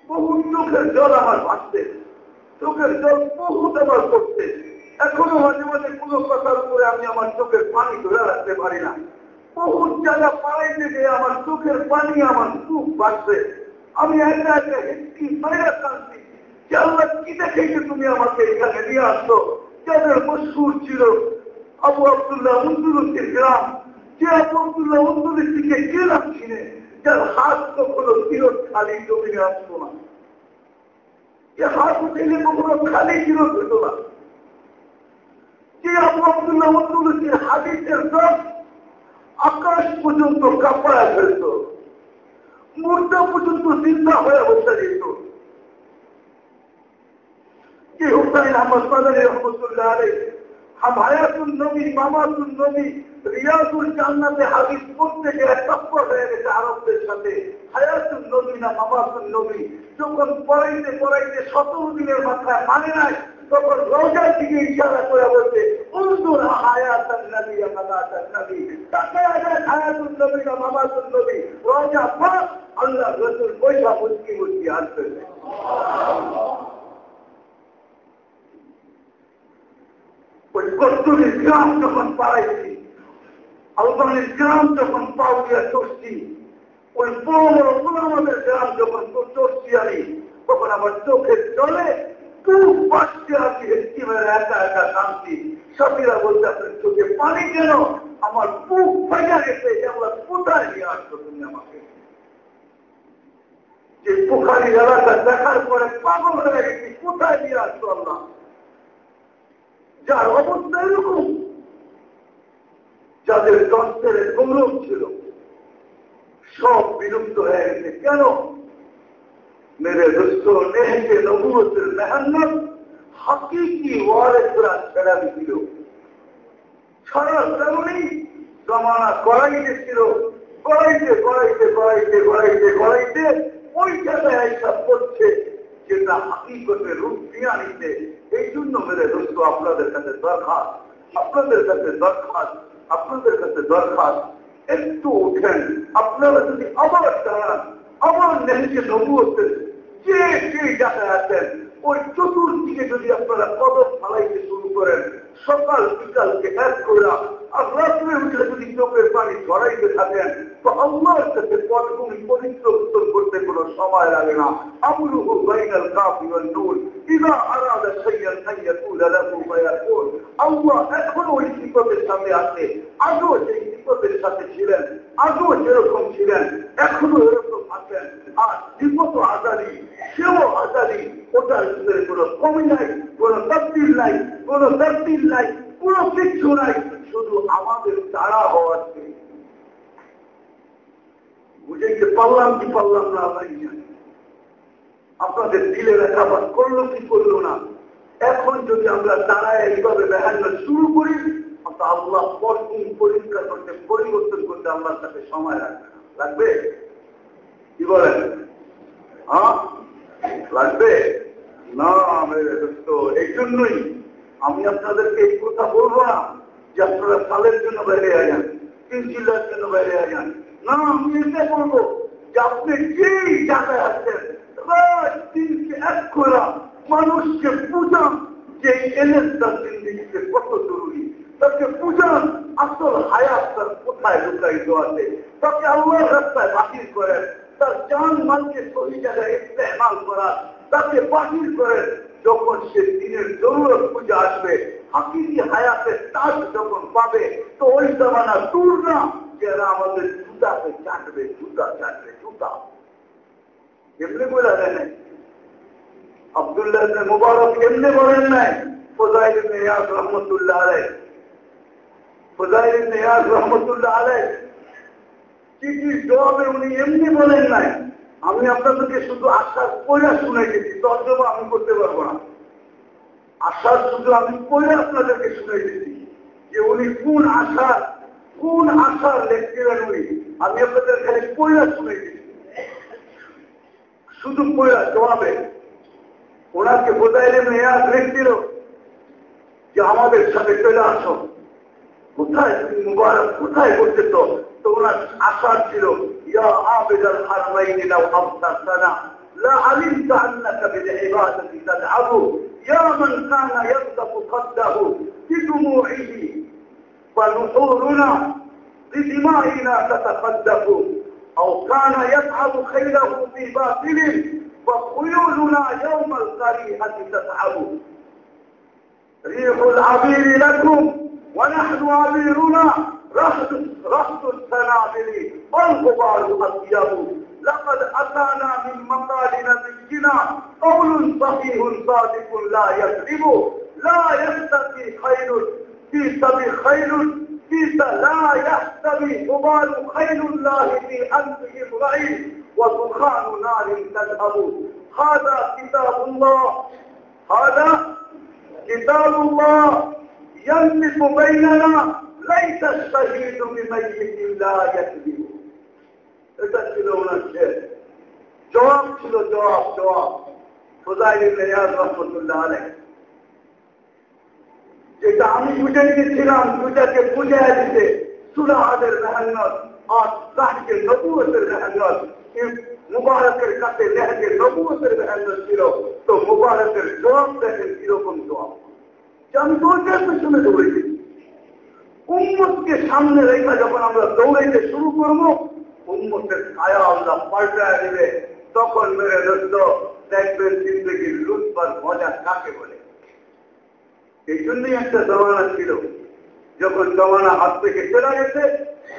বহু চোখের জল আমার ভাসতে চোখের জল বহুত আমার করতে। এখনও মাঝে মাঝে কোনো কথার উপরে আমি আমার চোখের পানি ধরে রাখতে পারি না। বহুত জায়গা পাড়াইতে গিয়ে আমার চোখের পানি আমার খুব বাড়ছে আমি একা একা হিটকি বাইরে কাঁদছি। যে আল্লাহ কি দেখেছে তুমি আমাকে এখানে নিয়ে আসছো? যাদের মশহুর ছিল আবু আবদুল্লাহ মন্দুরুদ্দিন গ্রাম। যে যে আবদুল্লাহ দিকে গেলাম ছিনে যার হাত কখনো ফিরত খালি জমিনে আসতো না। উঠেলে কখনো, খালি ফিরত হতো না। যে হাদিসের সব আকাশ পর্যন্ত কাপড়া ফেলত। মুর্দা পর্যন্ত চিন্তা হয়ে বসে যেত যে হুসাইন আহমদ আলী হায়াতুল নবী মামাতুল নবী, রিয়াজুল জান্নাতে হাদিস পড়তে গিয়ে টপ্পর হয়ে গেছে আরবদের সাথে। হায়াতুল নবী না মামাতুল নবী। যখন পড়াইতে পড়াইতে সতেরো দিনের মাথায় মানে নাই, তখন রোজার দিকে ইশারা করে বলছে উন্দুর হায়াতুল নবী মামাতুল নবী। তাকে হায়াতুল নবী না মামাতুল নবী। রোজা পাক আল্লাহ রসুল পয়সা মুচকি মুচকি আসবে ওই কত্তরের গ্রাম যখন পাড়াইছি আলবানের গ্রাম যখন পাউরিয়া চড়ছি, ওই বড় বড় আমাদের গ্রাম যখন চড়ছি আমি, তখন আমার চোখের চলে খুব আমরা কোথায় নিয়ে আসছো তুমি আমাকে? যে পোখারি এলাকা দেখার পরে পাগল কোথায় নিয়ে আল্লাহ যার অবস্থা এরকম, যাদের তন্ত্রের গৌরব ছিল, সব বিলুপ্ত হয়ে গেছে। কেন? মেরে দোস্ত নেহকে নবুয়তের মেহান্নত হাকিকি ওয়ারেসরা ছেড়া দিছিল সারা তেমনি জমানা করাইতে ছিল করাইতে করাইতে করাইতে করাইতে করাইতে ওই জায়গায় একটা পড়ছে যেটা হাকিকতে রূপ দিয়ে আনিতে এই জন্য মেরে দোস্ত, আপনাদের কাছে দরকার আপনাদের কাছে দরকার আপনাদের কাছে দরকার একটু উঠেন, আপনারা যদি আবার দাঁড়ান, আবার নেহকে নবুয়তের যে সেই জায়গায় আছেন, ওই চতুর্দিকে যদি আপনারা কদম ফালাইতে শুরু করেন, সকাল বিকালকে এক করে আর রাত্রে উঠে যদি চোখের পানি ধরাইতে থাকেন আল্লাহর কাছে পটভূমি পবিত্র উত্তর করতে কোনো সময় লাগে না। আমরুহু বাইনাল কাফি ওয়াল নূর। ইদা আরাদা শাইয়ান আইয়াকুল লাহু ফায়াকুল। আল্লাহ এখনও ওই বিপদের সাথে আছে। আগেও সেই বিপদের সাথে ছিলেন। আগেও যেরকম ছিলেন, এখনও এরকম আছেন। আর বিপদ আজাদি সেও আজাদি ওটার ভিতরে কোনো কমি নাই, কোনো তবদিল নাই, কোনো তবদিল নাই, কোনো কিচ্ছু নাই। শুধু আমাদের তারা হওয়ার বুঝাইতে পারলাম কি পারলাম না আল্লাহ আপনাদের দিলে রেখাপাত করল কি করল না? এখন যদি আমরা দাঁড়ায় এইভাবে দেখান্ন শুরু করি আমরা আল্লাহ পরদিন পরিষ্কার করতে, পরিবর্তন করতে আল্লাহর কাছে সময় লাগবে কি বলেন? হ্যাঁ? লাগবে? না দোস্ত এই জন্যই আমি আপনাদেরকে এই কথা বলব না যে আপনারা সালের জন্য বাইরে যান, তিন জন্য বাইরে যান। না আমি এটা বলব যে আপনি যেই জায়গায় করা মানুষকে বুঝান যে এলেন তার জিন্দিগিতে কত জরুরি। তাকে বুঝান আসল হায়াত তার কোথায় লুকায়িত আছে। তাকে আল্লাহর রাস্তায় বাতিল করেন। তার জান মালকে সহি জায়গায় ইস্তেমাল করা তাকে বাতিল করেন যখন সে দিনের জরুরত পূজা আসবে। হাকিকি হায়াতের তাজ যখন পাবে, তো ওই জামানা দূর না। যারা আমাদের জুতাকে চাটবে, জুতা চাটবে, জুতা? এমনি বলে আবদুল্লাহ মুবারক এমনি বলেন নাই, ফোজাইল নেয়াজ রহমতুল্লাহ আলাই রহমতুল্লাহ আলাই জবাবে উনি এমনি বলেন নাই। আমি আপনাদেরকে শুধু আশ্বাস পয়লা শুনে গেছি তর্জমা আমি করতে পারব না। আশ্বাস শুধু আমি পয়লা আপনাদেরকে শুনে গেছি যে উনি কোন আশার কোন আশার লেখছিলেন উনি আমি আপনাদের খালি পয়লা শুনে গেছি শুধু পয়লা জবাবে ওনাকে বোঝাইলে মেয়াজ লিখছিল যে আমাদের সাথে চলে আসো কোথায় তুমি মুবারক কোথায় করতে তো তো ওনার আশার ছিল ইয়া আবেদাল হারমাইনি লাউ আমতাসানা لا علمت أنك بالعبادة تدعو يا من كان يصدق خده بدموعه فنحورنا بدمائنا تتخدف أو كان يتعب خيله في باطل فخيولنا يوم القريحة تتعب ريح العبير لكم ونحن عبيرنا رهط رهط الغبار أطيب. لقد أتانا من مقال نبينا قول صحيح صادق لا يكذب لا يستقي خير في سبي خير في لا يحتوي غبار خير الله في أنفه امرئ ودخان نار تذهب هذا كتاب الله هذا كتاب الله ينطق بيننا ليس الشهيد بميت لا يكذب এটা ছিল ওনার শেষ জবাব ছিল জবাব জবাব সোজাই রহমতুল্লাহ আলহ যেটা আমি বুঝে গেছিলাম দুটাকে বুঝে দিতে সুরাহাদের মেহান্নত আর তাহকে নবুয়তের মেহান্নত মুবারকের কাছে লেহাকে নবুয়তের মেহান্নত ছিল। তো মুবারকের জবাব দেখেন কীরকম জবাব? আমি দৌড়ের পেছনে দৌড়েছি। উম্মতকে সামনে রেখা যখন আমরা দৌড়াইতে শুরু করব, উম্মতের ছায়া আল্লাহ পাল্টায় দেবে। তখন মেরে দোস্ত, দেখবেন জিন্দগির লুটবার মজা কাকে বলে? এই জন্যই একটা জমানা ছিল। যখন জমানা হাত থেকে চলে গেছে,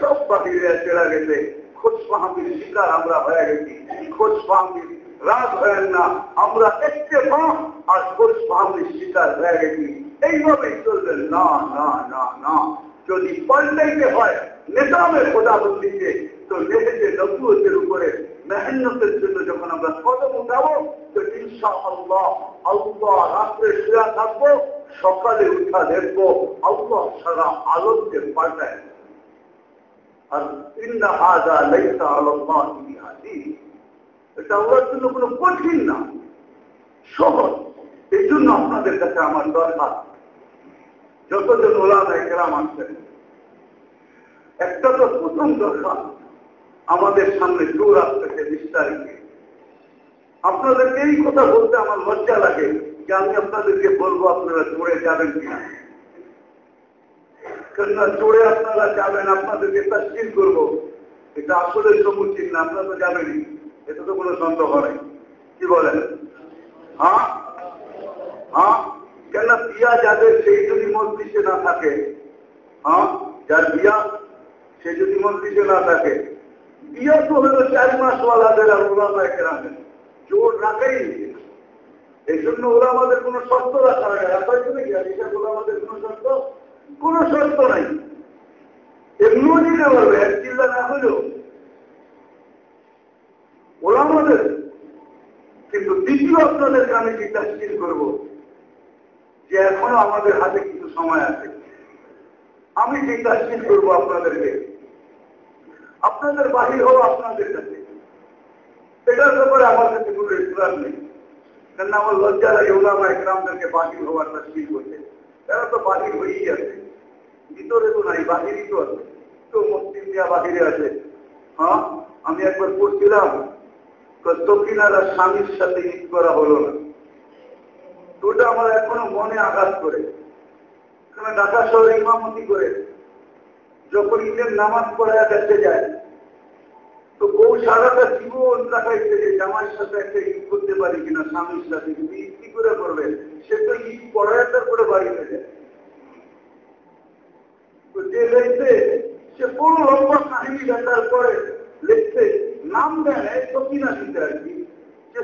সব বাকিরা চলে গেছে। খোঁজ ফাহামির শিকার আমরা হয়ে গেছি। খোঁজ ফাহামির রাগ হয় না, আমরা একটে পাম আর খোঁজ ফাহামির শিকার হয়ে গেছি। এইভাবেই চলবে। না না না না। যদি পাল্টাইতে হয় নেতামের খোদাবন্দিকে তো নেহেজে নবুয়তের উপরে মেহনতের জন্য যখন আমরা কদম উঠাবো, তো ইনশা আল্লাহ রাত্রে শুয়া থাকব, সকালে উঠা দেখব, আল্লাহ সারা আলোককে পাল্টায় আর ইন্না লাইসা আল্লাহ এটা ওর জন্য কোনো কঠিন না, সহজ। এই জন্য আপনাদের কাছে আমার দরকার। যতজন ওলামা একরাম আসছেন একটা তো প্রথম দরকার। আমাদের সামনে চোর আসতেছে বিস্তারিত। আপনাদেরকে এই কথা বলতে আমার লজ্জা লাগে যে আমি আপনাদেরকে বলব আপনারা চড়ে যাবেন কিনা। কেননা চড়ে আপনারা যাবেন, আপনাদেরকে তাস্কিল করব। এটা আসলে সম্মুখীন না আপনারা তো যাবেনই। এটা তো কোনো সন্দেহ নেই। কি বলেন? হ্যাঁ? হ্যাঁ? কেন বিয়া যাদের, সেই যদি মসজিদে না থাকে। হ্যাঁ? যার বিয়া সে যদি মসজিদে না থাকে। বিয়া তো হলো চার মাস ওয়ালাদের আর ওলামা একরামের। জোর রাখাই এই জন্য ওরা আমাদের কোনো শর্ত রাখা হয় না। রাখা হয়েছে নাকি? আমাদের কোনো শর্ত? কোনো শর্ত নাই। এমনিও পারবে এক চিল্লা না হলেও ওরা আমাদের। কিন্তু দ্বিতীয় আপনাদেরকে আমি জিজ্ঞাসা করব? যে এখনও আমাদের হাতে কিছু সময় আছে। আমি জিজ্ঞাসা করব আপনাদেরকে আপনাদের বাহির হওয়া আপনাদের কাছে। এটার ব্যাপারে আমার কাছে কোনো ইসলাম নেই। কেন আমার লজ্জা লাগে ওলামা একরামদেরকে বাহির হওয়ার তসবির করছে। তারা তো বাহির হয়েই আছে। ভিতরে তো নাই, বাহিরই তো আছে। তো মুসলিম দিয়া বাহিরে আছে। হ্যাঁ? আমি একবার পড়ছিলাম সকিনারা স্বামীর সাথে ঈদ করা হলো না। ওটা আমার এখনও মনে আঘাত করে। ঢাকা শহরে ইমামতি করে। যখন ঈদের নামাজ পড়ায় দেখতে যায়, তো বউ সারাটা জীবন দেখাইছে যে জামাইয়ের সাথে একটা ঈদ করতে পারি কিনা, স্বামীর সাথে কিন্তু ঈদ কি করে করবে, সে তো ঈদ পড়ায় তারপরে বাড়িতে যায়। তো যে লেখছে, সে বড় লম্বা কাহিনী দেখার পরে লিখছে, নাম দেয় সকিনা দিতে আর কি যে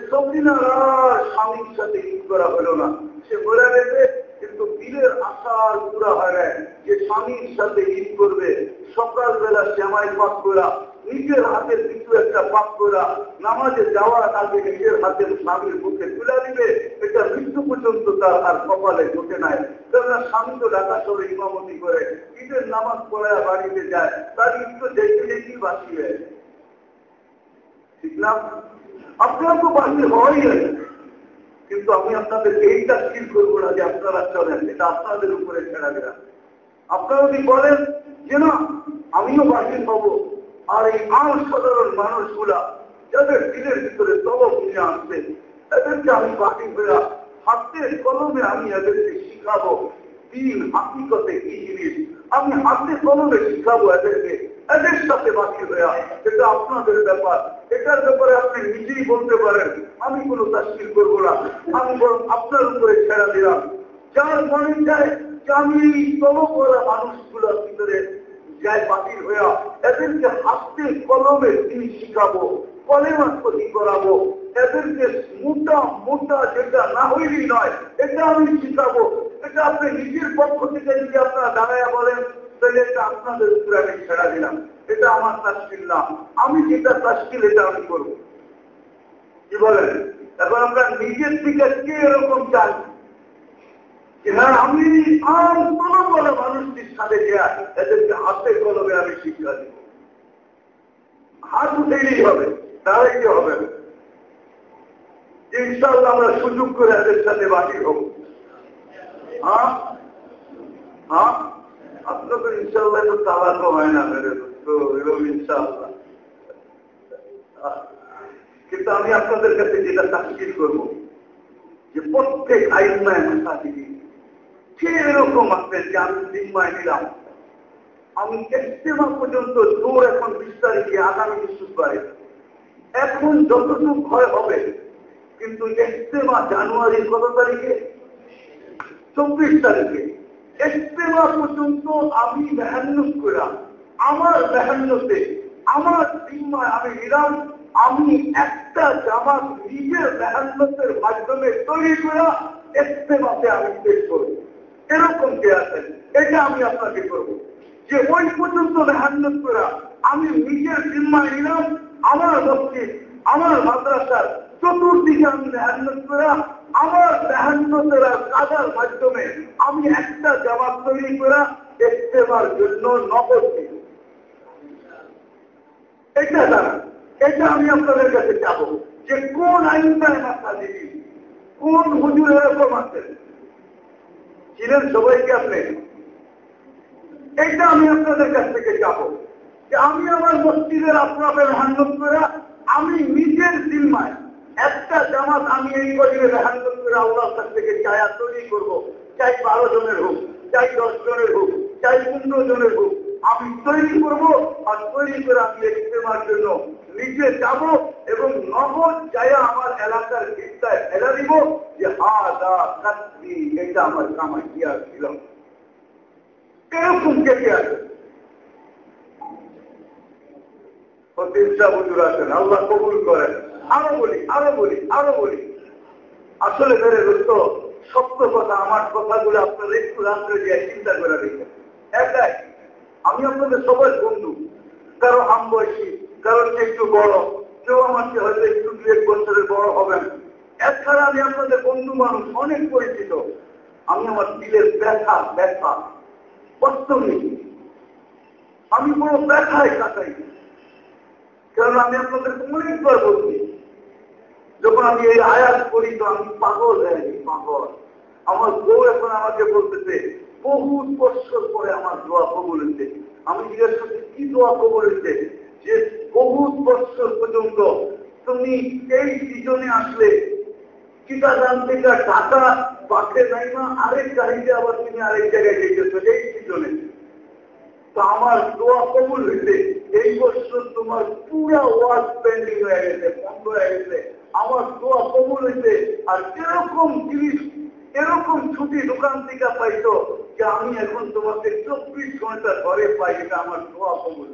আর স্বামীর সাথে ঈদ করা হলো না। সে বলে গেছে কিন্তু বীরের আশার পুরা হয় না। যে স্বামীর সাথে ঈদ করবে, সকালবেলা শ্যামাই পাক করা, নিজের হাতের কিছু একটা পাক করা, নামাজে যাওয়ার আগে নিজের হাতের স্বামীর মুখে তুলে দিবে, এটা মৃত্যু পর্যন্ত তার আর কপালে ঢুকে নাই। কেননা স্বামী তো ঢাকা শহরে ইমামতি করে, ঈদের নামাজ পড়ায় বাড়িতে যায়, তার ঈদ তো দেখতে বাসি হয়ে ঠিক না? আপনারা তো বাহির হওয়াই আছে কিন্তু আমি আপনাদেরকে এইটা স্থির করব না যে আপনারা চলেন, এটা আপনাদের উপরে ছেড়া দিলাম আপনারা যদি বলেন যে না, আমিও বাহির হব, আর এই আল সাধারণ মানুষগুলা যাদের দিলের ভিতরে তলব নিয়ে আসবে এদেরকে আমি বাহির হইয়া হাতের কলমে আমি এদেরকে শিখাবো। দিন হাকিকতে কি জিনিস? আমি হাতে কলমে শিখাবো এদেরকে। এদের সাথে বাকি হইয়া এটা আপনাদের ব্যাপার। এটার ব্যাপারে আপনি নিজেই বলতে পারেন, আমি কোনো তাস্কিল করব না। আমি বরং আপনার উপরে ছেড়া দিলাম। যার মনে চায় যে আমি এই করা মানুষগুলোর ভিতরে যায় বাতিল হইয়া এদেরকে হাতে কলমে তিনি শিখাবো কলেমা ক্ষতি করাবো। এদেরকে মোটা মোটা যেটা না হইলেই নয়, এটা আমি শিখাবো। এটা আপনি নিজের পক্ষ থেকে যদি আপনারা এটা আপনাদের উপরে আমি ছেড়া দিলাম। এটা আমার তাস্কিল না। আমি যেটা তাস্কিল এটা আমি করব। কি বলেন? এখন আপনার নিজের দিকে কে এরকম চান হ্যাঁ আমি আর কোনো বড় মানুষটির সাথে গিয়া এদেরকে হাতে কলমে আমি শিক্ষা দিব। হাত উঠেই হবে দাঁড়াইতে হবে না। ইনশাল্লাহ আমরা সুযোগ করে এদের সাথে বাকি হব। হ্যাঁ? হ্যাঁ? আপনাদের ইনশাল্লাহ তো তালাকও হয় না মেরে তো এরকম কিন্তু আমি আপনাদের কাছে যেটা তাস্কির করব, যে প্রত্যেক আইনমায় মাসাদিনী কে এরকম আছেন যে আমি জিম্মায় নিলাম, আমি ইস্তেমা পর্যন্ত দূর এখন বিশ তারিখে আগামী শুক্রবারে এখন যতটুকু ভয় হবে, কিন্তু ইস্তেমা জানুয়ারির কত তারিখে? চব্বিশ তারিখে। ইস্তেমা পর্যন্ত আমি মেহান্নত করলাম আমার মেহান্নতে, আমার জিম্মায় আমি নিলাম, আমি একটা জামাত নিজের মেহান্নতের মাধ্যমে তৈরি করা ইস্তেমাতে আমি পেশ করব এরকম কে আছেন এটা আমি আপনাকে করব যে ওই পর্যন্ত মেহান্নত করা আমি নিজের জিম্মায় নিলাম, আমার মসজিদ, আমার মাদ্রাসার চতুর্দিকে আমি মেহান্নত করা আমার মেহান্নতের আর কাদার মাধ্যমে আমি একটা জামাত তৈরি করা ইস্তেমার জন্য নগদ দিব এটা দ্বারা এটা আমি আপনাদের কাছে যাব যে কোন আইনটায় মাথা দিবি, কোন হুজুর এরকম আছেন ছিলেন সবাইকে আপনি? এটা আমি আপনাদের কাছ থেকে যাব যে আমি আমার মসজিদের আপনাদের হান্নত করে আমি নিজের জিম্মায় একটা জামাত আমি এই বছরে হান্নত করে আল্লাহর কাছ থেকে চায়া তৈরি করব। চাই বারো জনের হোক, চাই দশ জনের হোক, চাই পনেরো জনের হোক। আমি তৈরি করব আর তৈরি করে আমি ইস্তেমার জন্য নিজে যাব এবং নগদ যায়া আমার এলাকার চিন্তায় ফেলা দিব যে হা দা কাত্রি এটা আমার কামাই দিয়া ছিল এরকম কেটে আছে প্রতিষ্ঠা বুঝুর আছেন, আল্লাহ কবুল করেন। আরও বলি আরও বলি আরও বলি। আসলে মেরে দোস্ত, সত্য কথা, আমার কথাগুলো আপনারা একটু রাত্রে দিয়ে চিন্তা করে দেখবেন। একাই আমি আপনাদের সবাই বন্ধু, কারও আম বয়সী কারও একটু বড়, কেউ আমাকে হয়তো একটু দু এক বছরের বড় হবেন এছাড়া আমি আপনাদের বন্ধু মানুষ, অনেক পরিচিত। আমি আমার দিলের ব্যথা ব্যথা বাস্তবিক আমি কোনো ব্যথায় কাটাই। কারণ আমি আপনাদেরকে অনেকবার বলছি যখন আমি এই আয়াত করি তো আমি পাগল হয়ে পাগল। আমার বউ এখন আমাকে বলতেছে বহু বছর পরে আমার দোয়া কবল হয়েছে। আমি জিজ্ঞেস করছি, কি দোয়া কবল হয়েছে? যে বহু বছর পর্যন্ত তুমি এই সিজনে আসলে চিটা দান থেকে টাকা পাখে নাই না আরেক গাড়িতে আবার তুমি আরেক জায়গায় যেতেছো এই সিজনে তো আমার দোয়া কবুল হয়েছে। এই বছর তোমার পুরা ওয়াজ পেন্ডিং হয়ে গেছে, বন্ধ হয়ে গেছে। আমার দোয়া কবুল হয়েছে আর এরকম জিনিস, এরকম ছুটি দোকান থেকে পাইতো যে আমি এখন তোমাকে চব্বিশ ঘণ্টা ঘরে পাই, এটা আমার দোয়া কবুল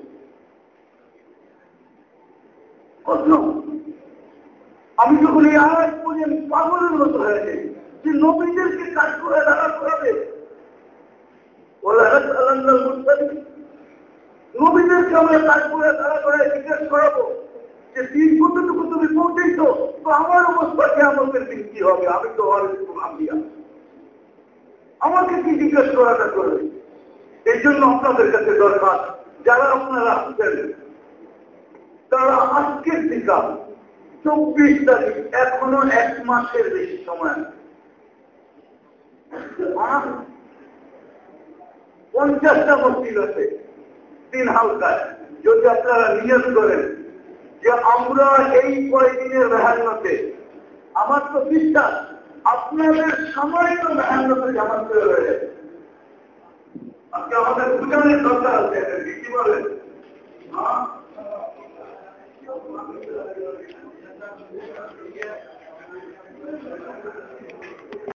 আমি যখন এই আওয়াজ করি আমি পাগলের মতো হয়ে যাই। যে নবীদেরকে কাজ করে দাঁড়া করাবে। নবীদেরকে আমরা কাজ করে তারা করে, জিজ্ঞেস করাবো। যে দিন কতটুকু তুমি পৌঁছেছ, তো আমার অবস্থা কে আমাদের দিন কি হবে? আমি তো আম্বিয়া আমাকে কি জিজ্ঞেস করাটা করবে এই জন্য আপনাদের কাছে দরকার, যারা আপনারা আসছেন তারা আজকের দিকা চব্বিশ তারিখ, এখনও এক মাসের বেশি সময় পঞ্চাশটা মসজিদ আছে, তিন হালকায়। যদি আপনারা নিয়োগ করেন যে আমরা এই কয়েকদিনের মেহান্নতে, আমার তো বিশ্বাস, আপনাদের সামান্য মেহান্নতে জামাত করে রয়ে আজকে আমাদের দুজনের দরকার আছে কি বলেন?